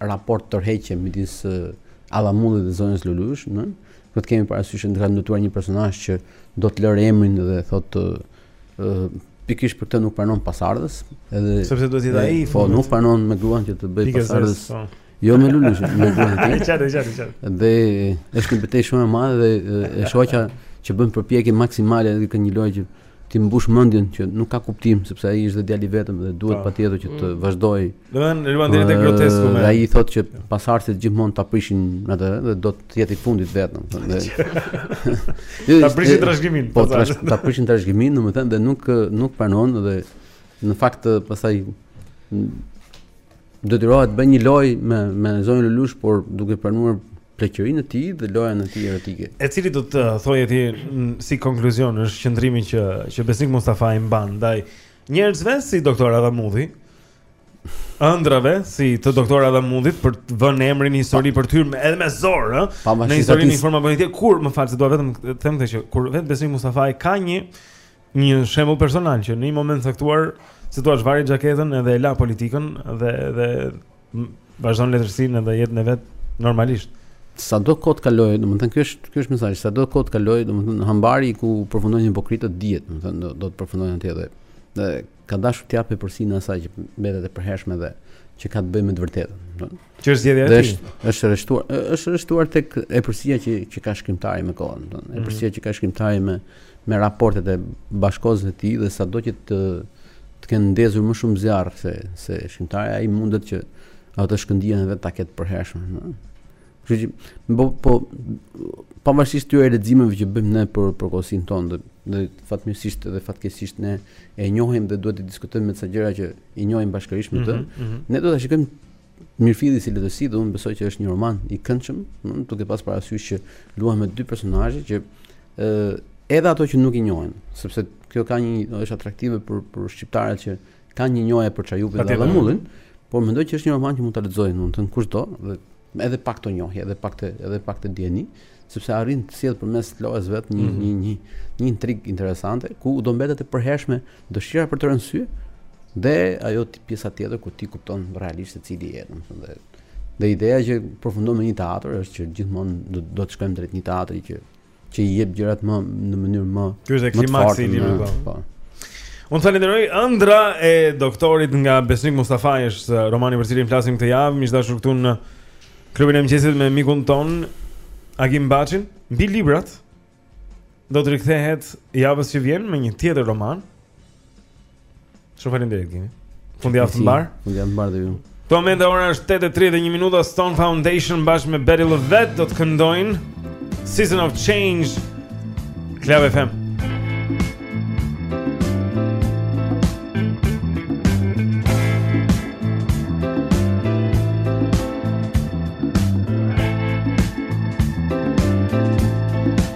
raport tërheqje midis Allamullit dhe zonjës Lulush, në duhet të kemi parasysh që ka ndërtuar një personazh që do të lërë emrin dhe thotë pikërisht për këtë nuk pranon pasardhës, edhe sepse do të jetë ai po nuk pranon me gruan që të bëjë pasardhës. Po. Jo me Lulushin, me gruan e tij. Çfarë, çfarë, çfarë. Dhe është një betejë shumë e madhe dhe e shoqja që bën përpjekje maksimale edhe këtë një lojë që t'i mbush mendjen që nuk ka kuptim sepse ai është djali i vetëm dhe duhet po. patjetër që të mm. vazhdojë. Domethënë luan deri te grotesku me. Ai thotë që pasardhësit gjithmonë ta prishin atë dhe do të jetë i fundit vetëm. Ta prishin trashëgimin. Po ta prishin trashëgimin, domethënë dhe nuk nuk pranon dhe në fakt pastaj Detyrohet të bëjë një lojë me me zonjën Lulush, por duke pranuar pleqërinë e tij dhe lojën e tij erotike. E cili do të thoje ti si konkluzion është qëndrimi që që Besnik Mustafaj mban ndaj njerëzve si doktor Adamudhi, ëndrrave si të doktor Adamudhit për të vënë emrin në histori për të hyrë edhe me zor, ë, në historinë e informacionit. Kur më fal se dua vetëm të them këtë që kur vetë Besnik Mustafaj ka një Një shembull personal që në një moment të caktuar, si thua, e vari xhaketën edhe e la politikën dhe dhe vazhdon letërsinë dhe jetën e vet normalisht. Sado kohë të kalojë, domethënë ky është ky është mesazhi, sado kohë të kalojë, domethënë hambari ku përfundojnë hipokritët dihet, domethënë do të përfundojnë atje dhe dhe Ka dashur të japë epërsinë e asaj që mbetet e përhershme dhe që ka të bëjë me të vërtetën. Që është zgjedhja e tij. Është është rreshtuar, është rreshtuar tek epërsia që që ka shkrimtari me kohën, domethënë, epërsia mhm. që ka shkrimtari me me raportet e bashkëkohësve të tij dhe sado që të të kenë ndezur më shumë zjarr se se shkrimtari ai mundet që atë shkëndijën e vet ta ketë të përhershme. Kështu që po po pavarësisht këtyre leximeve që bëjmë ne për për kohësinë tonë dhe, dhe fatmirësisht dhe fatkeqësisht ne e njohim dhe duhet të diskutojmë me ca gjëra që i njohim bashkërisht me të. Mm -hmm. Ne do ta shikojmë mirëfilli si letërsi dhe unë besoj që është një roman i këndshëm, mm, duke pas parasysh që luan me dy personazhe që ë edhe ato që nuk i njohin, sepse kjo ka një është atraktive për për shqiptarët që Kanë një njohje për Çajupin dhe Adamudhin, por mendoj që është një roman që mund ta lexojë ndonëse kushdo dhe edhe pak të njohje, edhe pak të edhe pak dijeni, sepse arrin të sjellë përmes lojës së vet një mm -hmm. një një një intrigë interesante ku do mbetet e përhershme dëshira për të rënë në sy dhe ajo pjesa tjetër ku ti kupton realisht se cili je, domethënë dhe dhe ideja që përfundon me një teatër është që gjithmonë do, do të shkojmë drejt një teatri që që i jep gjërat në një mënyrë më Ky është klimaksi i librit po. po. Unë të falenderoj Ëndrra e doktorit nga Besnik Mustafaj është romani për cilin flasim këtë javë, miq të dashur këtu në klubin e mëngjesit me mikun tonë Agim Baçin, mbi librat. Do të rikthehet javës që vjen me një tjetër roman. Shumë faleminderit Gimi. Fundjavë të mbarë. Fundjavë të mbarë dhe ju. Këto momente ora është 8:31 minuta Stone Foundation bashkë me Bettye LaVette do të këndojnë Season of Change. Club FM.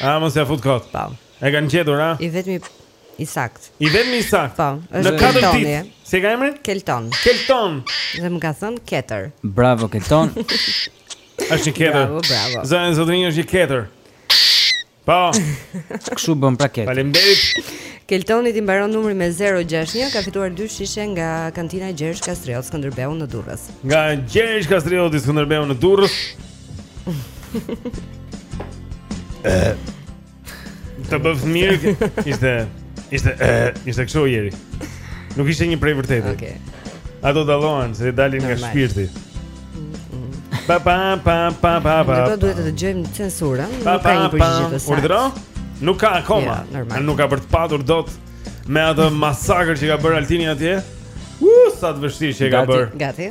Ah mos ja fut kot. Po. E kanë gjetur, ë? I vetmi i saktë. I vetmi i saktë. Po, është Kelton. Si e ka emrin? Kelton. Kelton. Dhe më ka thënë Ketër. Bravo Kelton. Është një ketër. Bravo, bravo. Zëri zotëri është një ketër. Po. Kshu bën pra ketri. Faleminderit. Keltonit i mbaron numri me 061, ka fituar dy shishe nga kantina Gjergj Kastrioti Skënderbeu në Durrës. Nga Gjergj Kastrioti Skënderbeu në Durrës. Të bëftë mirë ishte ishte ishte kështu i ri. Nuk ishte një prej vërtetë. Okej. Okay. Ato dallohen se i dalin nga shpirti. Pa pa pa pa pa pa. Ne do duhet të dëgjojmë censurën, nuk ka një përgjigje të saktë. Urdhro? Nuk ka akoma. Ja, jo, nuk ka për të patur dot me atë masakër që ka bërë Altini atje. U sa të vështirë që e ka bërë. Gati.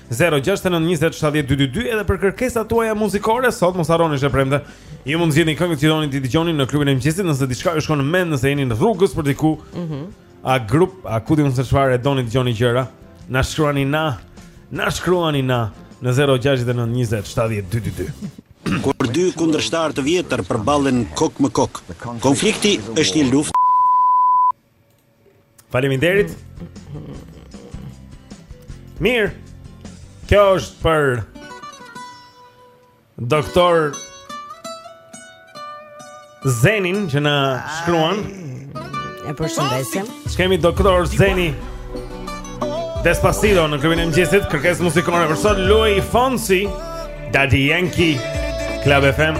0692070222 edhe për kërkesat tuaja muzikore sot mos harroni është e premte ju mund të zgjidhni këngët që doni t'i dëgjoni në klubin e mëngjesit nëse diçka ju shkon në mend nëse jeni rrugës për diku mm -hmm. a grup a ku di unë se çfarë doni të dëgjoni gjëra na shkruani na, na shkruani, na në 0692070222 kur dy kundërshtarë të vjetër përballen kokë më kokë konflikti është një luftë Faleminderit. Mirë. Kjo është për Doktor Zenin që na shkruan. E përshëndesim. Ç'kemi Doktor Zeni? Despacito në klubin e mëngjesit, kërkesë muzikore për sot Luis Fonsi, Daddy Yankee, Club FM.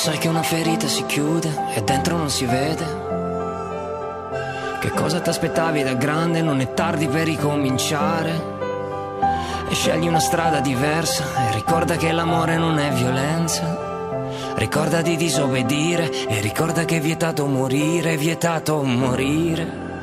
sai che una ferita si chiude e dentro non si vede? Che cosa ti aspettavi da grande? Non è tardi per ricominciare. E scegli una strada diversa e ricorda che l'amore non è violenza. Ricorda di disobbedire e ricorda che è vietato morire, è vietato morire.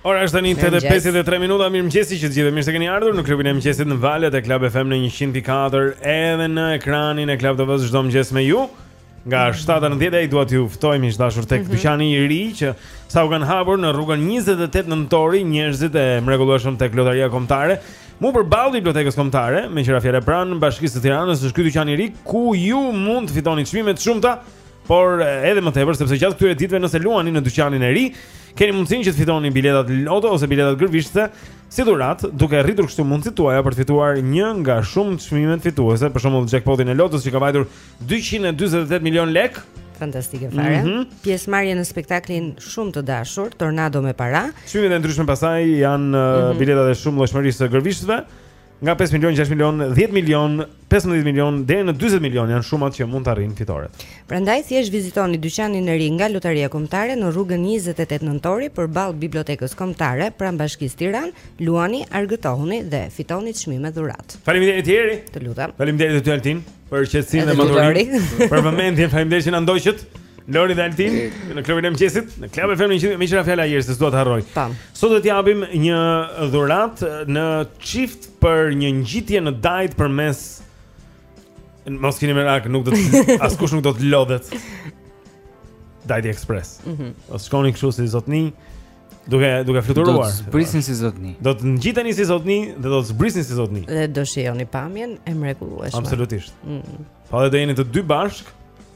Ora është tani 8:53 minuta. Mirëmëngjes të gjithëve mirë se keni ardhur në klubin e mëngjesit në valët e Club FM në 100.4 edhe në ekranin e Club TV-së çdo mëngjes me ju. Nga 7:00 në 10:00 Hajt dua t'ju ftoj miq të dashur tek mhm. dyqani i ri që sa u kanë hapur në rrugën 28 nëntori njerëzit e mrekullueshëm tek lotaria kombëtare. Mu përballë bibliotekës kombëtare meqë ra fjala pranë bashkisë së Tiranës është ky dyqan i ri ku ju mund të fitoni çmime të shumta Por edhe më tepër sepse gjatë këtyre ditëve nëse luani në dyqanin e ri, keni mundësinë që të fitoni biletat loto ose biletat gërvishtëse si dhuratë, duke rritur kështu mundësitë tuaja për të fituar një nga shumë çmimet fituese, për shembull jackpotin e lotos që ka vajtur 248 milionë lekë. Fantastike fare. Mm -hmm. Pjesëmarrje në spektaklin shumë të dashur, Tornado me para. Çmimet e ndryshme pastaj janë mm -hmm. biletat e shumëllojshmërisë së gërvishtëseve. Nga 5 milion, 6 milion, 10 milion, 15 milion deri në 40 milion janë shumat që mund të arrijnë fitoret. Prandaj thjesht vizitoni dyqanin e ri nga Lotaria Kombëtare në rrugën 28 Nëntori përballë Bibliotekës Kombëtare pranë Bashkisë Tiranë, luani, argëtohuni dhe fitoni çmime dhe dhurata. Faleminderit Ieri. Të lutem. Faleminderit ty Altin për qetësinë dhe maturinë. Për momentin faleminderit që na ndoqët. Lori dhe Altin në klubin e mëqyesit, një klub femrash në qytet, më ço fjala ieri se s'do të harroj. Tan. Sot do të japim një dhuratë në çift për një ngjitje në Dajt përmes mos keni merak, nuk do të askush nuk do të lodhet. Dajti Express. Mhm. Mm do shkoni kështu si zotni, duke duke fluturuar. Do të zbrisni si zotni. Do të ngjiteni si zotni dhe do të zbrisni si zotni. Dhe do shijoni pamjen e mrekullueshme. Absolutisht. Mm. Po dhe do jeni të dy bashkë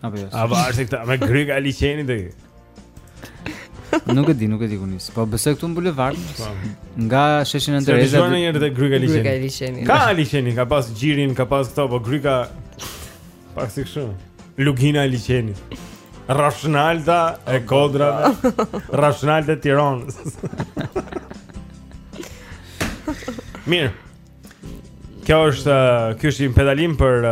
Apo jo. A vajte te Gryka e Liqenit? Nuk e di, nuk e di ku nis. Po besoj këtu në bulevard. Po. Nga sheshi Nënë Tereza. Sa janë njerëzit te Gryka e Liqenit? Gryka e Liqenit. Ka Liqenin, ka pas xhiron, ka pas këto, po Gryka pak si kështu. Lugina e Liqenit. Rrafshnalta e Kodrave. Rrafshnalta e Tiranës. Mirë. Kjo është, ky është një pedalim për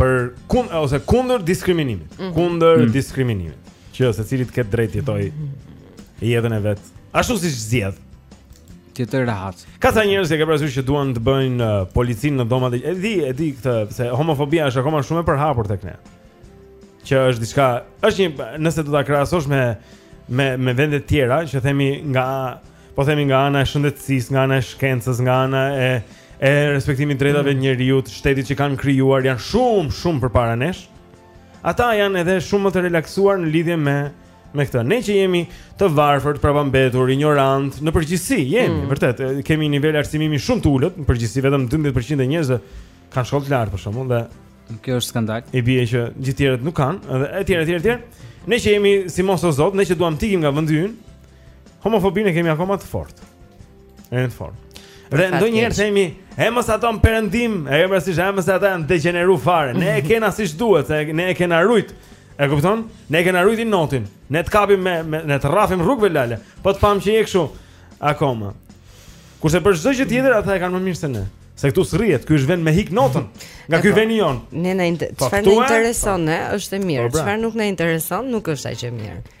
për kund ose kundër diskriminimit, mm -hmm. kundër mm. diskriminimit, që secili të ketë drejtë të jetojë mhm. jetën e vet. Ashtu siç zgjedh. Të jetë rahat. Ka ca njerëz, ke parasysh, që duan të bëjnë uh, policinë në dhomat e di, e di këtë, se homofobia është akoma shumë e përhapur tek ne. Që është diçka, është një nëse do ta krahasosh me me me vende të tjera që themi nga po themi nga ana e shëndetësisë, nga ana e shkencës, nga ana e e respektimit të drejtave të mm. njeriut, shtetit që kanë krijuar janë shumë shumë përpara nesh. Ata janë edhe shumë më të relaksuar në lidhje me me këtë. Ne që jemi të varfër, të prapambetur, injorantë, në përgjithësi jemi, mm. vërtet, kemi një nivel arsimimi shumë të ulët, në përgjithësi vetëm 12% e njerëzve kanë shkollë të lartë për shembull dhe kjo është skandal. E bie që gjithë tjerët nuk kanë, edhe etj etj etj. Ne që jemi si mos o zot, ne që duam të ikim nga vendi ynë, Homofobinë e kemi akoma të fortë. Shumë të fortë. Dhe ndonjëherë themi, e mos ato në perëndim, e ke parasysh, ata janë degeneru fare. Ne e kena siç duhet, se ne e kena rujt. E kupton? Ne e kena rujt nderin. Ne të kapim me, me ne të rrafim rrugëve lale. Po të pam që je kështu akoma. Kurse për çdo gjë tjetër ata e kanë më mirë se ne. Se këtu s'rrihet, ky është vend me hik natën. Nga ky po, veni jon. Ne na po, çfarë na intereson, ne, është e mirë. Po, pra. Çfarë nuk na intereson, nuk është aq e mirë.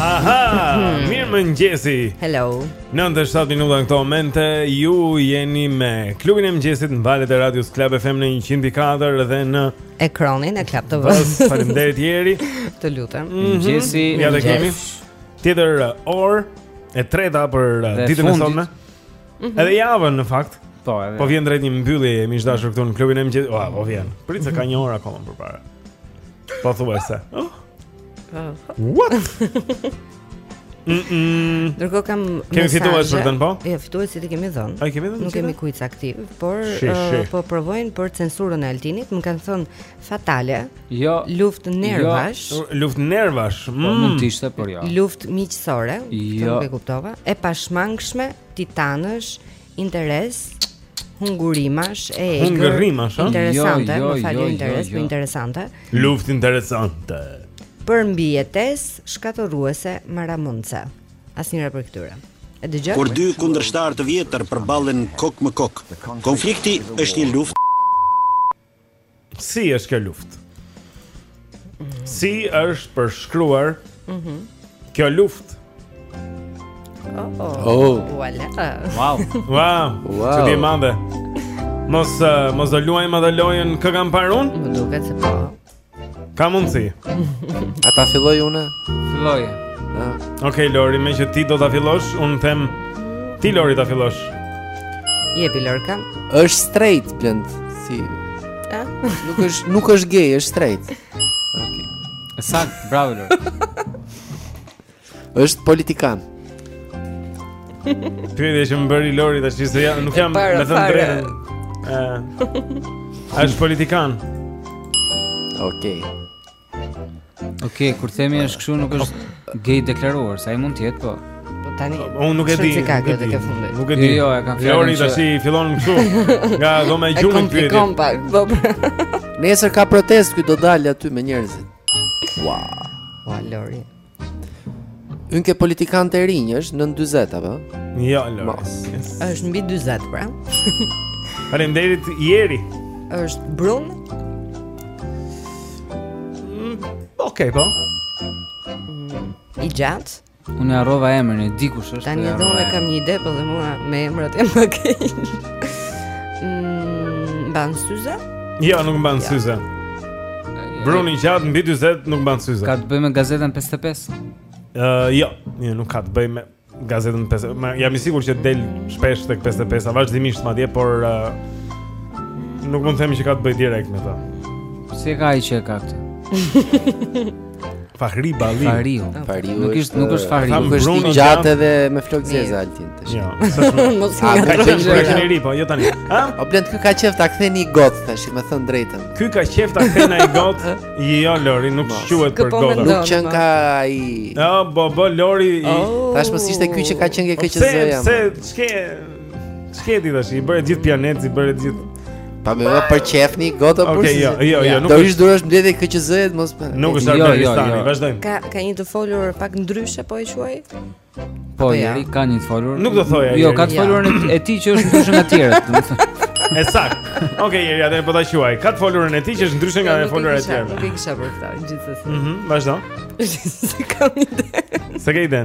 Aha, mirëmëngjesi Hello Nëntë e shtatë minuta në këto momente Ju jeni me klubin e mëngjesit Në valet e radios Club FM në 104 Dhe në ekranin e Club TV-së Faleminderit Jeri Të lutem mhm. Mëngjesi Ja të kemi Tjetër uh, orë E treta për uh, ditën e sotme mhm. Edhe javën në fakt Po, po vjen drejt një mbyllje miq të dashur këtu në klubin e mëngjesit O, po vjen Prit se ka një orë akoma përpara Pothuajse oh. What? Mm -mm. Ndërkohë kam Kemi fitues për të dhënë po? Jo, fituesit i kemi dhënë. A i kemi dhënë. Nuk kemi kuiz aktiv, por shi, shi. Uh, po provojnë për censurën e Altinit, më kanë thënë fatale. Jo. Luftë jo. nervash. Jo. Luftë nervash. Po, mm. Po mund të ishte, por jo. Luftë miqësore, jo. nuk e kuptova. E pashmangshme, titanësh, interes hungurimash e egër. Hungurimash, ëh. Interesante, jo, jo, më falni jo, jo, interes, jo, jo. interesante. Luftë interesante. Për mbijetesë shkatërruese marramendëse. Asnjëra prej këtyre. E dëgjoj. Kur dy kundërshtarë të vjetër përballen kokë më kokë, konflikti është një luftë Si është kjo luftë? Si është përshkruar? Mhm. Mm kjo luftë. Oh, oh. oh. Voilà. Wow. Wow. Wow. Çudi e madhe. Mos uh, mos do luajmë atë lojën kë kam parë unë? Më duket se po. Ka mundësi. A ta filloj unë? Filloj. Okej, okay, Lori, meqë ti do ta fillosh, unë them ti Lori ta fillosh. Jepi Lorka. Është straight Blendi. Ë? Nuk është nuk është gay, është straight. Okej. Okay. Saktë, bravo Lori. Është politikan. Pyetja që më bëri Lori tash se ja, nuk jam me të drejtën. Ëh. Është politikan. Okej. Okej, kur themi është kështu nuk është gay i deklaruar, se ai mund të jetë po. Po tani. Unë nuk e di. Nuk e di. Nuk e di. Jo, e kam fjalën. Lori tashi fillon kështu. Nga dhoma e gjumit pyetja. Komplikon pak. Po. Nesër ka protestë këtu do dalë aty me njerëzit. Wow. Wow, Lori. Nuk ke politikanë të rinjë, është nën 40 apo? Jo, Lori. Është mbi 40 pra. Faleminderit Jeri. Është Brun. Mm, okej, okay, po. Mm, I gjatë. Unë harrova emrin e di kush është. Tani do të kam një ide, po dhe mua me emrat jam më keq. Mmm, mban syze? Jo, nuk mban syze. Brun i gjatë mbi 40 nuk mban syze. Ka të bëjë me gazetën 55? Ëh, uh, jo, jo, nuk ka të bëjë me gazetën 55. Ma jam i sigurt që del shpesh tek 55, vazhdimisht madje, por uh, nuk mund të themi që ka të bëjë direkt me ta. Si e ka ai që e ka këtë? Fahri Balliu. Fahriu. Fahriu. Nuk është nuk është Fahriu, nuk është i gjatë edhe me flokë të zeza Altin tash. Jo. Mos e ka qenë për një rip, jo tani. Ha? O Blend ky ka qejf ta kthejë një gotë tash, me thënë të drejtën. Ky ka qejf ta kthejë një gotë. Jo Lori, nuk shquhet për po gotë. Nuk qenka ai. Jo, bo bo Lori. Oh. Tash mos ishte ky që ka qenë ke KQZ-ja. Se, se, ç'ke Ç'ke ti tash i bëre gjithë planet, i bëre gjithë. Pa më vjen për qejf një gotë për. Okej, jo, jo, jo, nuk. Do ish durosh mbledhje KQZ-së mos pa. Nuk është jo, jo, Afganistani, jo. vazhdojmë. Ka ka një të folur pak ndryshe po e quaj? Po, ja. ka një të folur. Nuk do thoja. Jo, ka të folur e tij që është ndryshe nga të tjerët, domethënë. E saktë. Okej, Jeri, atë po ta quaj. Ka të folur e tij që është ndryshe nga të folur e tjerëve. Nuk e kisha për këtë gjithsesi. Mhm, vazhdo. S'e kam ide. S'e ke ide.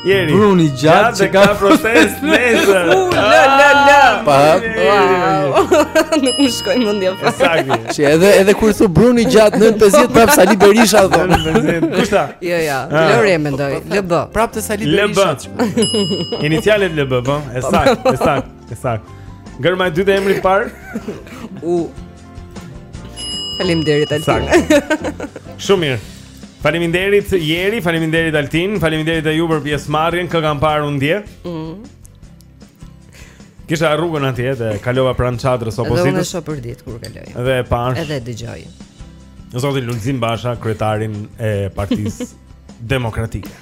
Jeri. Brun i gjatë që ka protestë nesër. La la la. Pa. Nuk më shkoi mendja pra. Saktë. Që edhe edhe kur thu brun i gjatë mbi 50 prapë Sali Berisha thonë. Kush ta? Jo, jo. Ah. Lori e mendoj. LB. Prapë te Sali Berisha. LB. Inicialet LB, po. E saktë, e saktë, e saktë. Gërma e dytë emri i parë. U. Faleminderit Altin. Shumë mirë. Faleminderit Jeri, faleminderit Altin, faleminderit edhe ju për pjesëmarrjen. Kë kam parë unë dje? Mm. Kisha rrugën atje dhe kalova pranë çadrës së opozitës. Dhe unë e shoh përditë kur kaloj. Dhe e pashë. Edhe e dëgjoj. Zotin Lulzim Basha, kryetarin e Partisë Demokratike.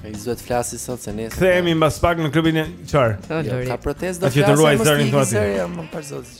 Ai s'do të flasë sot se nesër. Kthehemi mbas pak në klubin e çfarë? Jo, ka protestë do të flasë. Ai do të ruajë zërin thuaj. Më pas zot.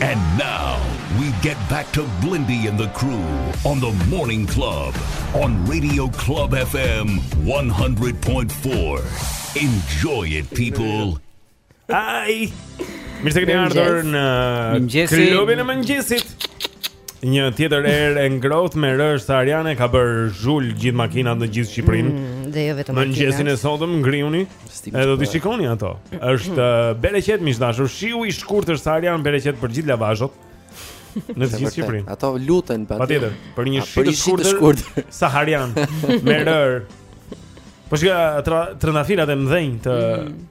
And now we get back to Blindy and the crew on the Morning Club. on Radio Club FM 100.4. Enjoy it people. Ai. Mirë se keni ardhur në klubin e mëngjesit. Një tjetër erë e ngrohtë me rërë sahariane ka bërë zhul gjithë makinat në gjithë Shqipërinë. Mm, dhe jo vetëm makinat. Mëngjesin e sotëm ngrihuni. Edhe do t'i shikoni ato. Është mm. eh, bereqet miq të dashur. Shiu i shkurtër saharian është bereqet për gjithë lavazhot. Në të gjithë Shqipërinë. Ato luten për. Patjetër, për një shi të shkurtër saharian me rërë. Po shihja trëndafilat e mëdhenj të mm.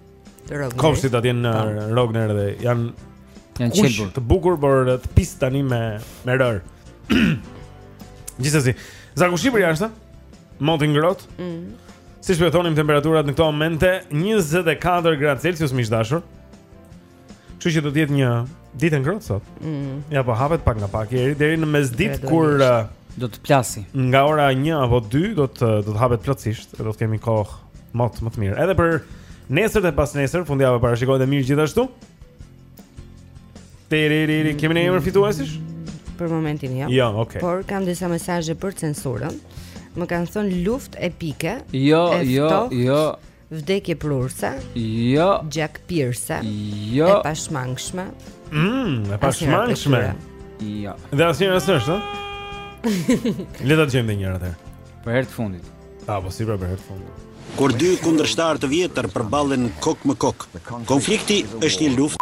Kopshtit atje në Rogner dhe janë janë çelur. Të bukur por të pistë tani me me rërë. Gjithsesi, sa gushti për jashtë. Moti i ngrohtë. Mm. Siç po thonim temperaturat në këto momente 24 gradë Celsius miq të dashur. Kështu që do të jetë një Ditë e ngrohtë sot. Mm. Ja po hapet pak nga pak deri deri në mesditë kur uh, do të plasi. Nga ora 1 apo 2 do të do të hapet plotësisht, do të kemi kohë më të më të mirë. Edhe për nesër dhe pas nesër, fundjava parashikohet e mirë gjithashtu. Terereri, kemi ndonjë emër fituesish? Për momentin jo. Jo, okay. Por kam disa mesazhe për censurën. Më kanë thënë luftë epike. Jo, jo, jo. Vdekjeprurëse. Jo. Gjakpirëse. Jo. E pashmangshme. Mm, e pashmangshme. Jo. Dhe asnjëra s'është, ëh? Le ta dëgjojmë dhe një herë atë. Për herë të fundit. Ah, po si për herë të fundit. Kur dy kundërshtarë të vjetër përballen kok më kok, konflikti është një luftë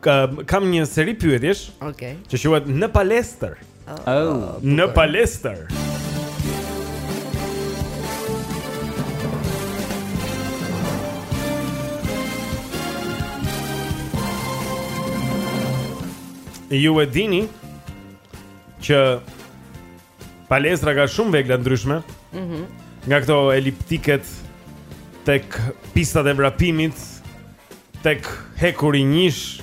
Kam një seri pyetjesh okay. që quhet në palestër. Oh, oh, në palestër. Ju e dini që Palestra ka shumë vegla të ndryshme. Mhm. Mm nga këto eliptiket tek pistat e vrapimit, tek hekuri njish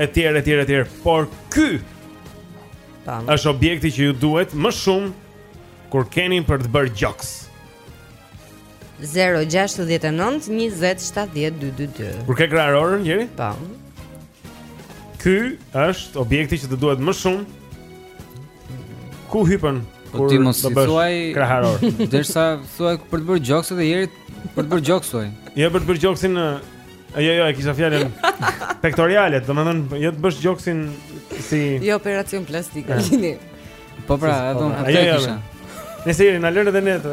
etj etj etj. Por ky Tam. është objekti që ju duhet më shumë kur keni për të bërë gjoks. 0-6-19-27-12-2 Kur ke kraharorin, njeri? Po Ky është objekti që të duhet më shumë Ku hipën Po ti mos i thuaj kraharor. Derisa thuaj për të bërë gjoksin deri, për të bërë gjoksin thuaj. Jo për të bërë gjoksin në Jo, jo, e kisha fjalën pektoralet, domethënë jo të bësh gjoksin si Jo operacion plastik, gjini. Po pra, do të thënë. Nëse jeni na lënë edhe ne të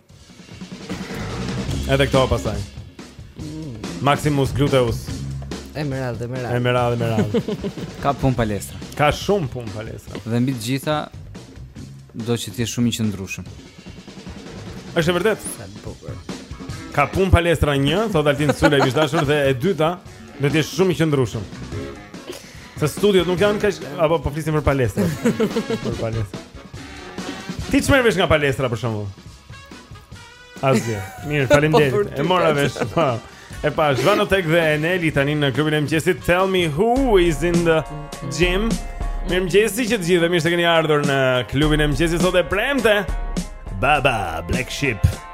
Edhe këto pastaj Maximus Gluteus Emerald, Emerald Emerald, Emerald Ka punë palestra Ka shumë punë palestra Dhe mbi të gjitha Do që të jesh shumë i qëndrueshëm është e vërtetë Ka punë palestra një Thotë Altin Sulaj miq të dashur Dhe e dyta Do të jesh shumë i qëndrueshëm Se studiot nuk janë kaq apo po flisim për palestra. për palestra. Ti ç'merr vesh nga palestra për shembull? Asgjë. Mirë, faleminderit. E mora vesh. Po. E pa, Zvano Tek dhe Eneli tani në klubin e mqesit Tell me who is in the gym Mirë mqesi që të gjithë dhe mirë se keni ardhur në klubin e mqesit Sot e premte Baba, Black Sheep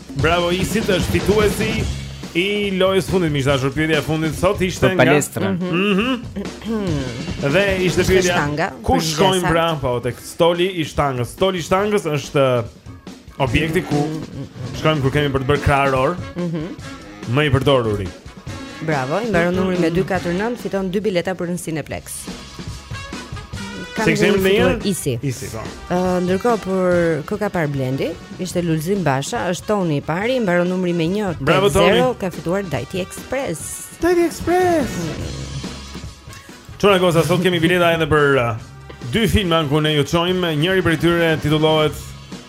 Bravo Isi, është fituesi i lojës së fundit, miq të dashur, pyetja e fundit sot ishte nga palestra. Mm -hmm. Mm -hmm. Dhe ishte pyetja ku shkojmë pra, po tek stoli i shtangës. Stoli i shtangës është uh, objekti ku shkojmë kur kemi për të bërë kraharor. Mhm. Mm më i përdoruri. Bravo, i mbaron numri me 249, fiton dy bileta për në Cineplex. Kam një fitues? Isi. Isi, po. Uh, Ndërkohë, për kë ka parë Blendi, ishte Lulzim Basha, është Toni i pari, mbaron numri me një, Bravo, Toni, zero, ka fituar Dajti Express. Dajti Express! Qona Goza, sot kemi bileta edhe për uh, dy filma ku ne ju çojmë, njëri prej tyre titullohet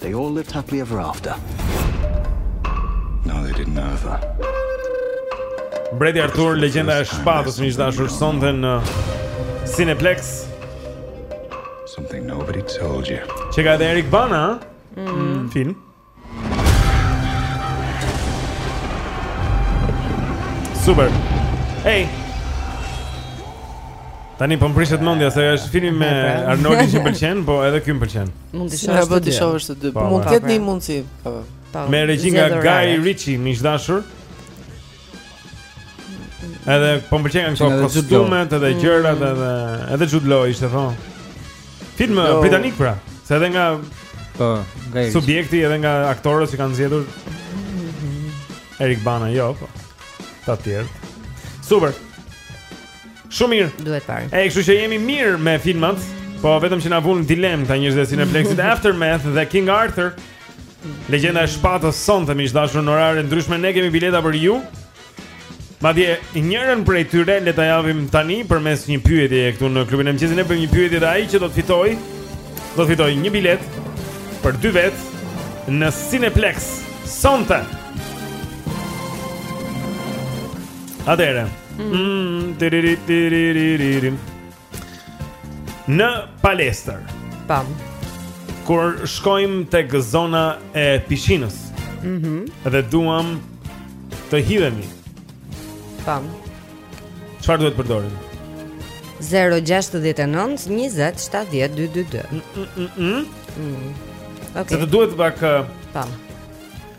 They all lived happily ever after. No, they didn't know that. Mbreti Arthur, legjenda e shpatës miq të dashur sonte në Cineplex. Something nobody told you. Qenka dhe Eric Bana? Mm. mm. Film. Super. Hey. Tani po m'prishet mendja se është filmi me Arnoldin që m'pëlqen, po edhe ky m'pëlqen. Mund të shohësh të dy. Mund të dy. Po, mund të ketë një mundësi. Po. po. Me regji nga Guy Ritchie, miq të dashur. Edhe po më pëlqen këto kostumet edhe gjërat mm. edhe edhe Jude Law ishte thon. Film uh, britanik pra, se edhe nga po, nga subjekti edhe nga aktorët që kanë zgjedhur Eric Bana jo po. Të tjerë. Super. Shumë mirë. Duhet parë. E kështu që jemi mirë me filmat, po vetëm që na vunë në dilemë këta njerëzit e Cineplexit Aftermath dhe King Arthur. Legjenda e shpatës sonte miq të dashur në orare të ndryshme ne kemi bileta për ju. Madje njërën prej tyre le ta japim tani përmes një pyetjeje këtu në klubin e mëngjesit ne bëjmë një pyetje dhe ai që do të fitojë do të fitojë një biletë për dy vetë në Cineplex sonte. Atëherë, Mm, Në palestër. Tam. Kur shkojmë tek zona e pishinës. Mhm. Mm dhe duam të hidhemi. Tam. Çfarë duhet të përdorim? 069 20 70 222. Mm. Okej. Okay. Se të duhet pak. Tam.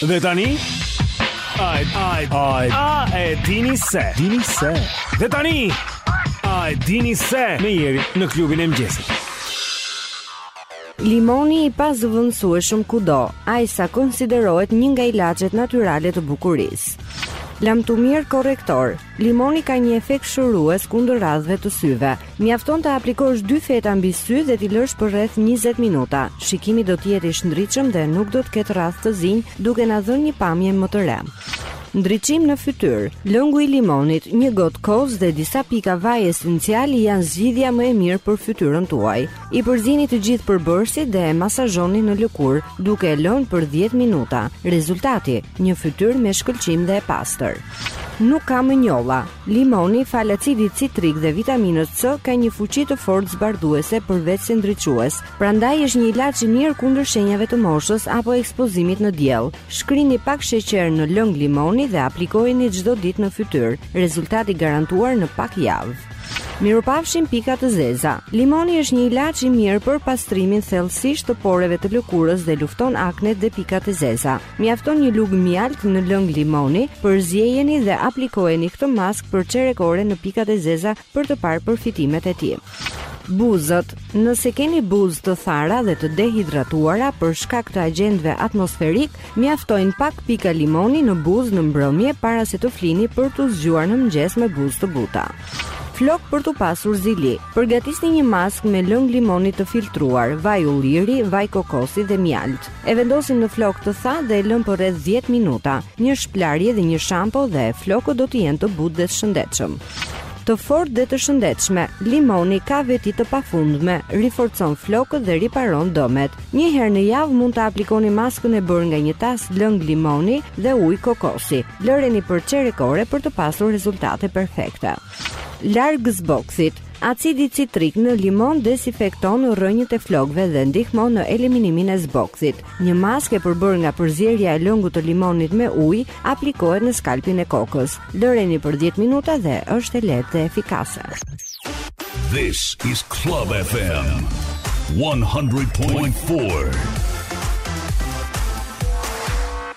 Dhe tani Ai ai ai a e dini se dini se Dhe tani a e dini se me Jerin në klubin e mëngjesit Limoni i pazëvendësueshëm kudo, aq sa konsiderohet një nga ilaçet natyrale të bukurisë. Lamtumirë korrektor. Limoni ka një efekt shërues kundër rrathëve të syve. Mjafton të aplikosh dy feta mbi sy dhe t'i lësh për rreth 20 minuta. Shikimi do të jetë i shndritshëm dhe nuk do të ketë rrathë të zinj, duke na dhënë një pamje më të re. Ndriçim në fytyrë. Lëngu i limonit, një gotë kos dhe disa pika vaj esencial janë zgjidhja më e mirë për fytyrën tuaj. I përzieni të gjithë përbërësit dhe e masazhoni në lëkurë, duke e lënë për 10 minuta. Rezultati, një fytyrë me shkëlqim dhe e pastër. Nuk ka më njolla. Limoni, falë acidit citrik dhe vitaminës C, ka një fuqi të fortë zbardhuese përveçse ndriçues. Prandaj është një ilaç i mirë kundër shenjave të moshës apo ekspozimit në diell. Shkrini pak sheqer në lëng limoni dhe aplikojeni çdo ditë në fytyrë. Rezultat i garantuar në pak javë. Mirupafshim pika të zeza. Limoni është një ilaç i mirë për pastrimin thellësisht të poreve të lëkurës dhe lufton aknet dhe pikat e zeza. Mjafton një lugë mjaltë në lëng limoni, përziejeni dhe aplikojeni këtë maskë për çerek ore në pikat e zeza për të parë përfitimet e tij. Buzët, nëse keni buzë të thara dhe të dehidratuara për shkak të agjentëve atmosferikë, mjaftojnë pak pika limoni në buzë në mbrëmje para se të flini për t'u zgjuar në mëngjes me buzë të buta. Flokë për t'u pasur zili. Përgatisni një maskë me lëng limoni të filtruar, vaj ulliri, vaj kokosi dhe mjaltë. E vendosim në flokë të tha dhe e lëmë për rreth 10 minuta. Një shplarje dhe një shampo dhe flokët do të jenë të butë dhe të shëndetshëm. Të fortë dhe të shëndetshme, limoni ka veti të pafundme, riforcon flokët dhe riparon dëmet. Një herë në javë mund të aplikoni maskën e bërë nga një tas lëng limoni dhe ujë kokosi. Lëreni për çerek ore për të pasur rezultate perfekte. Larg zbokthit. Acidi citrik në limon dezinfekton rrënjët e flokëve dhe ndihmon në eliminimin e zbokthit. Një maskë e përbërë nga përzierja e lëngut të limonit me ujë aplikohet në skalpin e kokës. Lëreni për 10 minuta dhe është e lehtë dhe efikase. This is Club FM 100.4.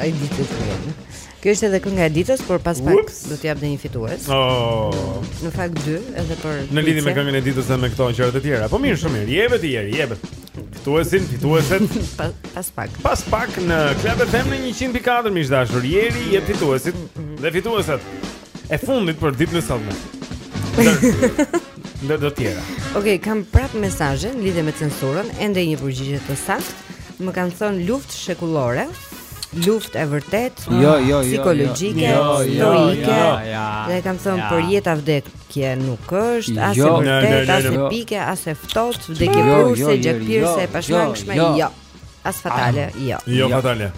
Ai ditës së vjetër. Kjo është edhe kënga e ditës, por pas pak Ups. do të jap dhe një fitues. Oh. Në fakt dy, edhe për Në lidhje me Pice. këngën e ditës dhe me këto gjërat e tjera. Po mirë, shumë mirë. Jepe ti Jeri, jepe. Fituesin, fitueset. Pas, pas pak. Pas pak në Club FM në 100.4 miq të dashur. Jeri jep fituesit dhe fitueset. E fundit për ditën e sotme. Ndër të tjera. Okej, okay, kam prap mesazhe në lidhje me censurën, ende një përgjigje të saktë. Më kanë thënë luftë shekullore, luftë e vërtet, jo, jo, jo, psikologjike, jo, jo, jo, historike. Dhe kanë thënë për jetë a vdekje nuk është, as e vërtet, as epike, as e ftohtë, vdekjeprurëse, gjakpirëse, e pashmangshme, jo. As fatale, jo. Jo fatale.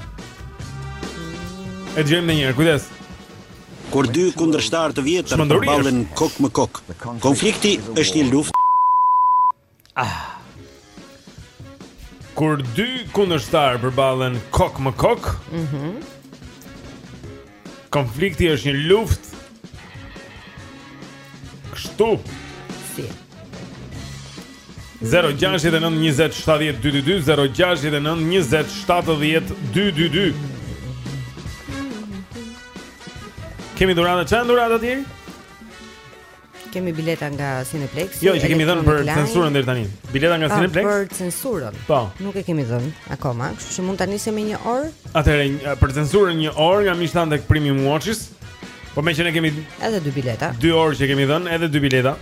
E gjejmë në një herë, kujdes. Kur dy kundërshtarë të vjetër përballen kokë më kokë, konflikti është një luftë. Ah. Kur dy kundërshtarë përballen kokë më kokë, mhm. Mm konflikti është një luftë. Kështu. Si. 0-6-9-27-12-22 0-6-9-27-12-22 Kemi dhurata, çfarë janë dhuratat? Kemi bileta nga Cineplex Jo, që kemi dhënë për censurën deri tani Bileta nga ah, Cineplex? Për censurën Po Nuk e kemi dhënë akoma Kështu që mund ta nisim me një orë? Atëherë, për censurën një orë nga Mishtan tek Premium Watches Po meqë ne kemi Edhe dy bileta Dy orë që kemi dhënë, edhe dy bileta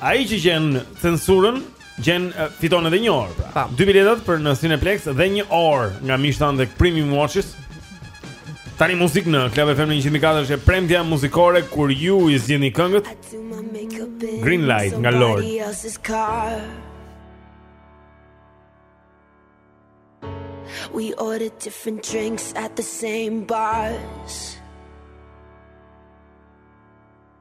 Ai që gjen censurën gjen fiton edhe një orë pra. Dy biletat për në Cineplex dhe një orë nga Mishtan tek Premium Watches. Tani muzikë në Club FM 104 është e premtja muzikore kur ju i zgjidhni këngët. Green Light nga Lorde. We order different drinks at the same bars.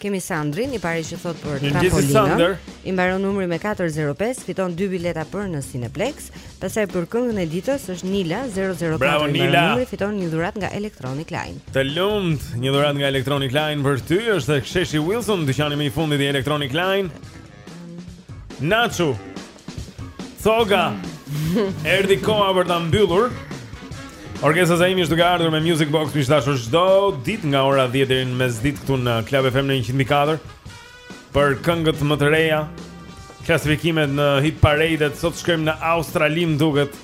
Kemi Sandrin, i pari që thotë për trampolinën. I mbaron numri me 405, fiton dy bileta për në Cineplex. Pastaj për këngën e ditës është Nila 004, Bravo, i mbaron numri, fiton një dhuratë nga Electronic Line. Të lumt, një dhuratë nga Electronic Line për ty, është te Sheshi Wilson, dyqani më i fundit i Electronic Line. Nacho, Thoga. Erdi koha për ta mbyllur. Orgesa Zaimi është duke ardhur me Music Box miq të dashur çdo ditë nga ora 10 deri në mesditë këtu në Club FM në 104 për këngët më të reja, klasifikimet në hit paradet sot shkojmë në Australi më duket.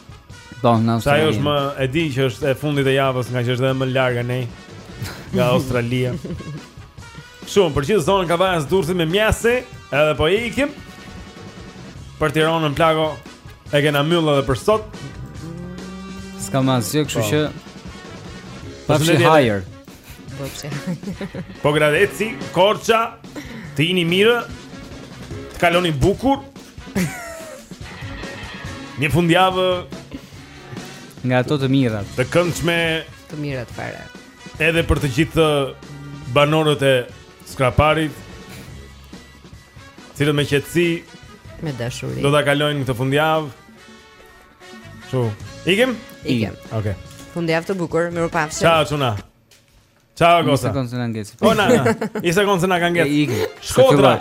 Po, në Australi. Se ajo është më e di që është e fundit e javës nga që është edhe më larg andej nga Australia. Shumë, për gjithë zonën Kavajës Durrësit me gjasë, edhe po ikim. Për Tironën plako e kena myll edhe për sot. S'ka mo asgjo, kështu po. që Pafshi hajër. Pafshi. Pogradeci, Korça, të jini mirë. Të kaloni bukur. Një fundjavë nga ato të mirat. Të këndshme, të mirat fare. Edhe për të gjithë banorët e Skraparit, të cilët me qetësi me dashuri. Do ta kalojnë këtë fundjavë. Çu. Ikim? Ikim. Okej. Okay. Fundjavë të bukur, mirupafshim. Ciao Çuna. Ciao Goca. Isa koncë na ngjesh. Po na. Isa koncë na kanë ngjesh. Shkodra.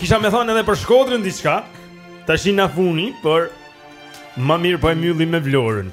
Kisha me thonë edhe për Shkodrën diçka. Tashi na funi, por më mirë po e mbyllim me Vlorën.